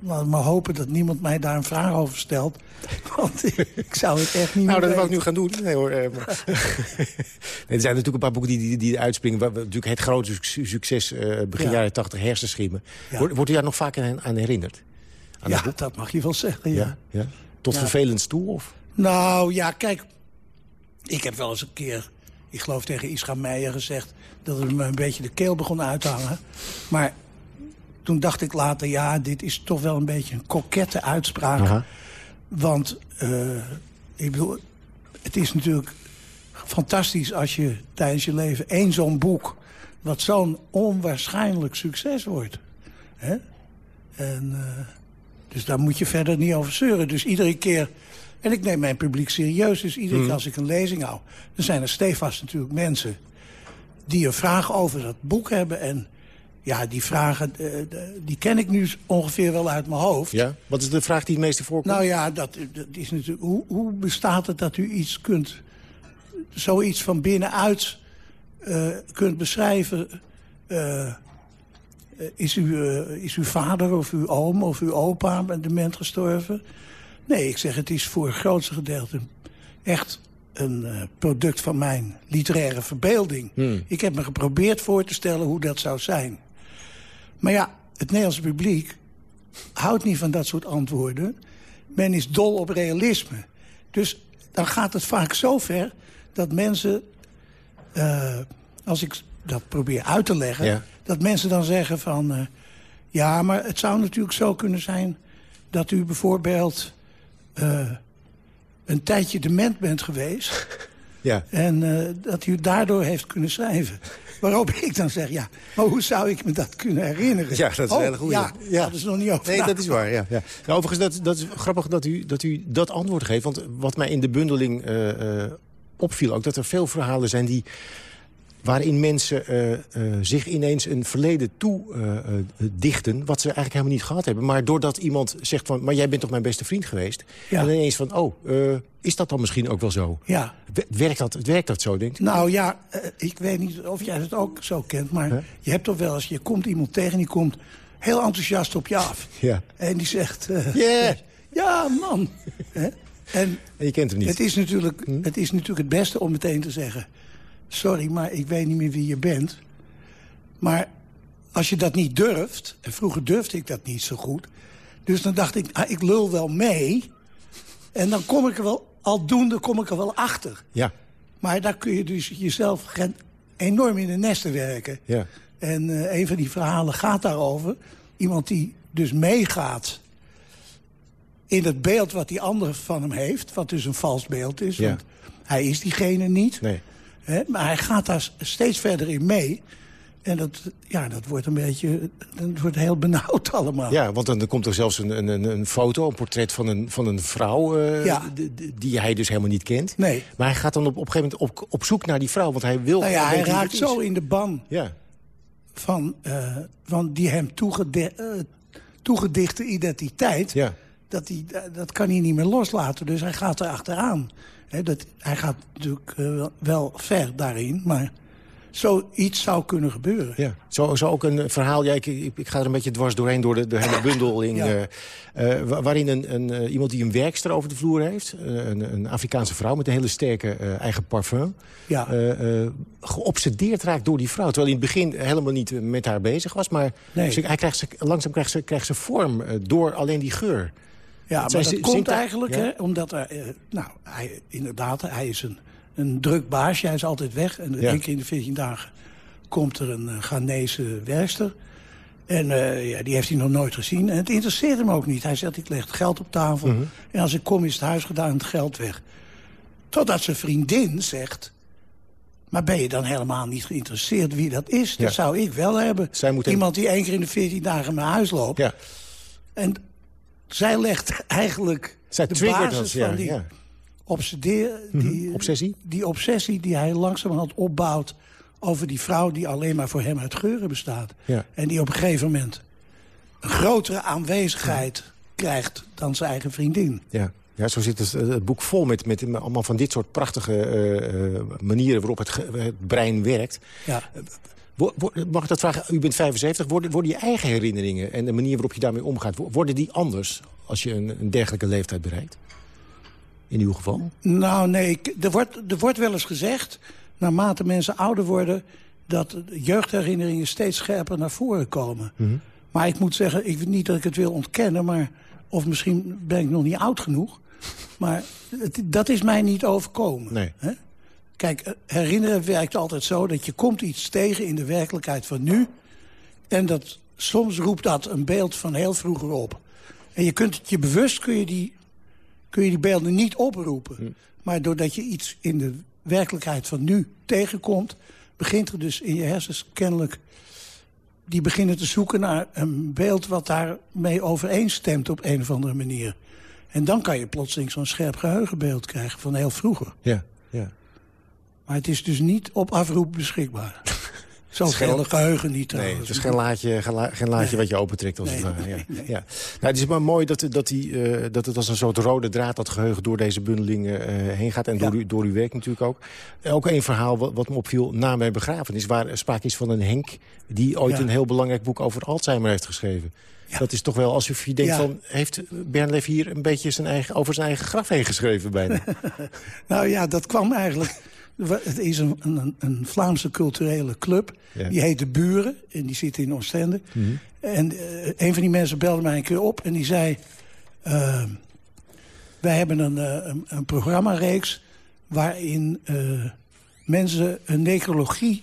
laat maar hopen dat niemand mij daar een vraag over stelt. *laughs* Want ik zou het echt niet Nou, dat wil ik nu gaan doen. Nee hoor. Eh, *laughs* nee, er zijn natuurlijk een paar boeken die, die, die uitspringen. Natuurlijk het grote succes uh, begin jaren 80 hersenschimmen. Wordt, wordt u daar nog vaak aan, aan herinnerd? aan ja, dat dat mag je wel zeggen, ja. Ja? Tot Ja. vervelends toe? Of? Nou, ja, kijk. Ik heb wel eens een keer, ik geloof tegen Isra Meijer gezegd... dat het me een beetje de keel begon uit te hangen. Maar toen dacht ik later, ja, dit is toch wel een beetje een kokette uitspraak. Aha. Want, eh, ik bedoel, het is natuurlijk fantastisch als je tijdens je leven één zo'n boek... wat zo'n onwaarschijnlijk succes wordt. Hè? En, eh, dus daar moet je verder niet over zeuren. Dus iedere keer... En ik neem mijn publiek serieus, dus iedere keer als ik een lezing hou... dan zijn er stevast natuurlijk mensen die een vraag over dat boek hebben. En ja, die vragen, eh, die ken ik nu ongeveer wel uit mijn hoofd. Ja? Wat is de vraag die het meeste voorkomt? Nou ja, dat, dat is natuurlijk. Hoe, hoe bestaat het dat u iets kunt. zoiets van binnenuit eh, kunt beschrijven? eh, is, u, is uw vader of uw oom of uw opa met dement gestorven? Nee, ik zeg het is voor het grootste gedeelte echt een product van mijn literaire verbeelding. Hmm. Ik heb me geprobeerd voor te stellen hoe dat zou zijn. Maar ja, het Nederlandse publiek houdt niet van dat soort antwoorden. Men is dol op realisme. Dus dan gaat het vaak zo ver dat mensen... eh, als ik dat probeer uit te leggen... Ja. dat mensen dan zeggen van... eh, ja, maar het zou natuurlijk zo kunnen zijn... dat u bijvoorbeeld eh, een tijdje dement bent geweest... Ja. En dat u daardoor heeft kunnen schrijven. Waarop ik dan zeg, ja, maar hoe zou ik me dat kunnen herinneren? Ja, dat is Oh, een hele goede. Ja, ja. dat is nog niet over Nee, dat is waar. Ja, ja. Nou, overigens, dat, dat is grappig dat u, dat u dat antwoord geeft. Want wat mij in de bundeling eh, eh, opviel ook... dat er veel verhalen zijn die, waarin mensen eh, eh, zich ineens een verleden toe eh, wat ze eigenlijk helemaal niet gehad hebben. Maar doordat iemand zegt van... maar jij bent toch mijn beste vriend geweest? Ja. En dan ineens van, oh, is dat dan misschien ook wel zo? Ja. Wer- Werkt dat, werkt dat zo, denkt u? Nou ja, ik weet niet of jij het ook zo kent... maar je hebt toch wel eens, je komt iemand tegen... die komt heel enthousiast op je af. Ja. En die zegt... eh, Yeah. *laughs* Ja, man. En En je kent hem niet. Het is, natuurlijk, het is natuurlijk het beste om meteen te zeggen... sorry, maar ik weet niet meer wie je bent. Maar als je dat niet durft... en vroeger durfde ik dat niet zo goed... dus dan dacht ik, ah, ik lul wel mee... en dan kom ik er wel, aldoende kom ik er wel achter. Ja, Maar daar kun je dus jezelf enorm in de nesten werken. ja. En eh, een van die verhalen gaat daarover. Iemand die dus meegaat in het beeld wat die ander van hem heeft. Wat dus een vals beeld is. Ja. Want hij is diegene niet. Nee. Hè, maar hij gaat daar steeds verder in mee. En dat, ja, dat wordt een beetje... Dat wordt heel benauwd *laughs* allemaal. Ja, want dan komt er zelfs een, een, een- foto, een portret van een, van een vrouw... eh, Ja. die hij dus helemaal niet kent. Nee. Maar hij gaat dan op, op een gegeven moment op, op zoek naar die vrouw, want hij wil... Nou ja, hij raakt zo in de ban Ja, van, eh, van die hem toegede- eh, toegedichte identiteit... ja. dat, hij, dat kan hij niet meer loslaten. Dus hij gaat er achteraan. Dat, hij gaat natuurlijk eh, wel- ver daarin, maar zoiets zou kunnen gebeuren. Ja. Zo, zo ook een verhaal, ja, ik, ik, ik ga er een beetje dwars doorheen door de, de hele bundeling... Ja. eh, eh, wa- waarin een, een, iemand die een werkster over de vloer heeft... een, een Afrikaanse vrouw met een hele sterke eigen parfum... Ja. geobsedeerd raakt door die vrouw. Terwijl hij in het begin helemaal niet met haar bezig was. Maar Nee. ze, hij krijgt ze, langzaam krijgt ze, krijgt ze vorm door alleen die geur. Ja, maar dat komt eigenlijk ja? hè, omdat er... eh, nou, hij, inderdaad, hij is een, een druk baasje. Hij is altijd weg. En één keer in de 14 dagen komt er een eh, Ghanese werkster. En eh, ja, die heeft hij nog nooit gezien. En het interesseert hem ook niet. Hij zegt, ik leg het geld op tafel. Mhm. En als ik kom is het huis gedaan en het geld weg. Totdat zijn vriendin zegt... Maar ben je dan helemaal niet geïnteresseerd wie dat is? Dat zou ik wel hebben. Iemand die één keer in de 14 dagen naar huis loopt. Ja. En zij legt eigenlijk Zij de basis dat, ja, van die, ja. obsedeer, die, Mhm. Obsessie? die obsessie die hij langzamerhand opbouwt... over die vrouw die alleen maar voor hem uit geuren bestaat. Ja. En die op een gegeven moment een grotere aanwezigheid krijgt dan zijn eigen vriendin. Ja. Ja, zo zit het, eh, het boek vol met, met allemaal van dit soort prachtige eh, eh, manieren waarop het, het brein werkt. Ja. Mag ik dat vragen? U bent 75. Worden, worden je eigen herinneringen en de manier waarop je daarmee omgaat... wo- worden die anders als je een, een dergelijke leeftijd bereikt? In uw geval? Nou, nee, ik- er wordt, er wordt wel eens gezegd... naarmate mensen ouder worden... dat jeugdherinneringen steeds scherper naar voren komen. Mhm. Maar ik moet zeggen, ik weet niet dat ik het wil ontkennen... maar of misschien ben ik nog niet oud genoeg... maar het, dat is mij niet overkomen. Nee. Hè? Kijk, eh, herinneren werkt altijd zo dat je komt iets tegen in de werkelijkheid van nu... en dat, soms roept dat een beeld van heel vroeger op. En je kunt het je bewust kun je die, kun je die beelden niet oproepen. Hm. Maar doordat je iets in de werkelijkheid van nu tegenkomt... begint er dus in je hersens kennelijk... die beginnen te zoeken naar een beeld wat daarmee overeenstemt op een of andere manier. En dan kan je plotseling zo'n scherp geheugenbeeld krijgen van heel vroeger. Ja, ja. Maar het is dus niet op afroep beschikbaar. *laughs* Zo Het is geen- veel geheugen niet Nee, trouwens. het is geen laadje, geen la- geen laadje Nee. wat je opentrekt. Als Nee, het ja. nee, nee. Ja. Nou, het is maar mooi dat, dat, die, eh, dat het als een soort rode draad... dat geheugen door deze bundelingen eh, heen gaat. En door, u, door uw werk natuurlijk ook. Ook een verhaal wat, wat me opviel na mijn begrafenis... waar sprake is van een Henk... die ooit Ja. een heel belangrijk boek over Alzheimer heeft geschreven. Dat is toch wel alsof je denkt Ja. van... heeft Bernlef hier een beetje zijn eigen, over zijn eigen graf heen geschreven bijna? *laughs* Nou ja, dat kwam eigenlijk... Het is een, een, een Vlaamse culturele club. Ja. Die heet De Buren. En die zit in Oostende. Mhm. En eh, een van die mensen belde mij een keer op. En die zei... eh, wij hebben een, eh, een, een programmareeks... waarin mensen een necrologie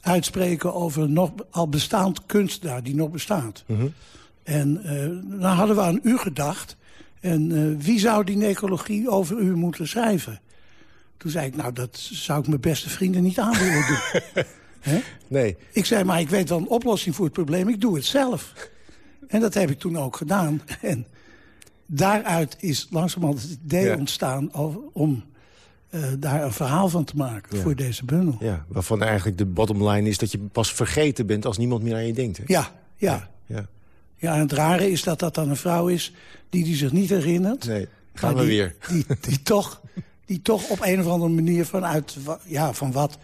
uitspreken... over nog al bestaand kunstenaar die nog bestaat. Mhm. En dan hadden we aan u gedacht. En wie zou die necrologie over u moeten schrijven? Toen zei ik, nou, dat zou ik mijn beste vrienden niet aan willen doen. *laughs* Nee. Ik zei, maar ik weet wel een oplossing voor het probleem. Ik doe het zelf. En dat heb ik toen ook gedaan. *laughs* En daaruit is langzamerhand het idee Ja. ontstaan... om eh, daar een verhaal van te maken Ja. voor deze bundel. Ja, waarvan eigenlijk de bottom line is dat je pas vergeten bent... als niemand meer aan je denkt. Hè? Ja, ja. Ja. Ja, en het rare is dat dat dan een vrouw is die die zich niet herinnert. Nee, gaan we die, weer. Die, die, toch, *laughs* die toch op een of andere manier vanuit ja, van wat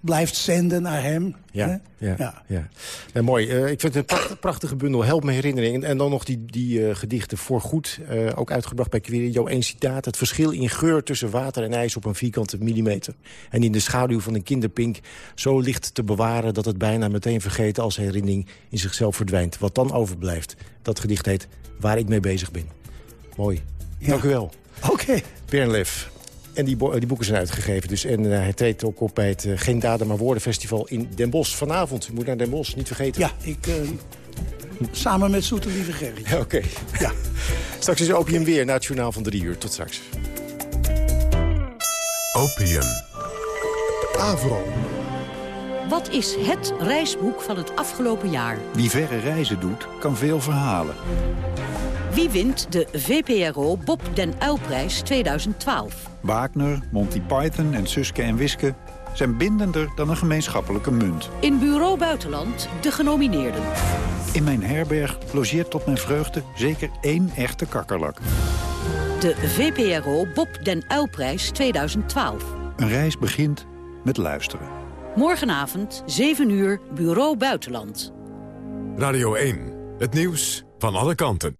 blijft zenden naar hem. Ja, hè? ja, ja. ja. mooi. Eh, ik vind het een pracht- prachtige bundel. Help me herinnering. En, dan nog die, die eh, gedichten voor goed. eh, ook uitgebracht bij Querido. Eén citaat. Het verschil in geur tussen water en ijs op een vierkante millimeter. En in de schaduw van een kinderpink zo licht te bewaren... dat het bijna meteen vergeten als herinnering in zichzelf verdwijnt. Wat dan overblijft. Dat gedicht heet Waar ik mee bezig ben. Mooi. Dank u wel. Oké. Bernlef. En die, bo- die boeken zijn uitgegeven. Dus. En eh, hij treedt ook op bij het eh, Geen Daden maar Woorden Festival in Den Bosch. Vanavond. U moet naar Den Bosch, niet vergeten. Ja, ik, eh, samen met Zoete Lieve Gerry. Ja, *laughs* Oké. Ja. *laughs* Straks is Opium weer na het journaal van drie uur. Tot straks. Opium. Avro. Wat is het reisboek van het afgelopen jaar? Wie verre reizen doet, kan veel verhalen. Wie wint de VPRO Bob den Uilprijs 2012? Wagner, Monty Python en Suske en Wiske zijn bindender dan een gemeenschappelijke munt. In Bureau Buitenland de genomineerden. In mijn herberg logeert tot mijn vreugde zeker één echte kakkerlak. De VPRO Bob den Uilprijs 2012. Een reis begint met luisteren. Morgenavond, 7 uur, Bureau Buitenland. Radio 1. Het nieuws van alle kanten.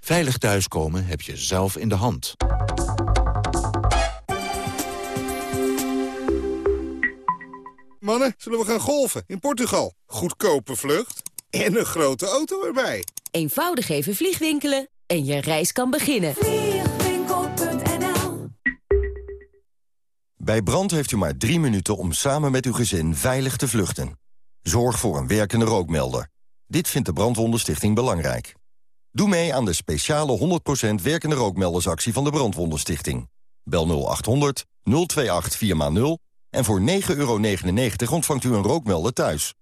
Veilig thuiskomen heb je zelf in de hand. Mannen, zullen we gaan golfen in Portugal? Goedkope vlucht en een grote auto erbij. Eenvoudig even vliegwinkelen en je reis kan beginnen. Bij brand heeft u maar drie minuten om samen met uw gezin veilig te vluchten. Zorg voor een werkende rookmelder. Dit vindt de Brandwondenstichting belangrijk. Doe mee aan de speciale 100% werkende rookmeldersactie van de Brandwondenstichting. Bel 0800 028 4x0 en voor 9,99 euro ontvangt u een rookmelder thuis.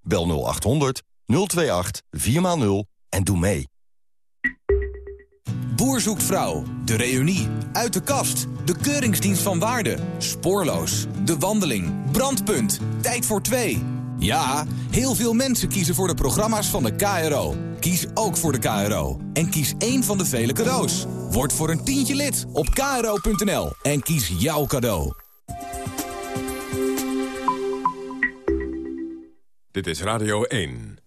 Bel 0800 028 4x0 en doe mee. Boer zoekt vrouw, de reunie, uit de kast, de keuringsdienst van waarde, spoorloos, de wandeling, brandpunt, tijd voor twee. Ja, heel veel mensen kiezen voor de programma's van de KRO. Kies ook voor de KRO. En kies één van de vele cadeaus. Word voor een tientje lid op kro.nl en kies jouw cadeau. Dit is Radio 1.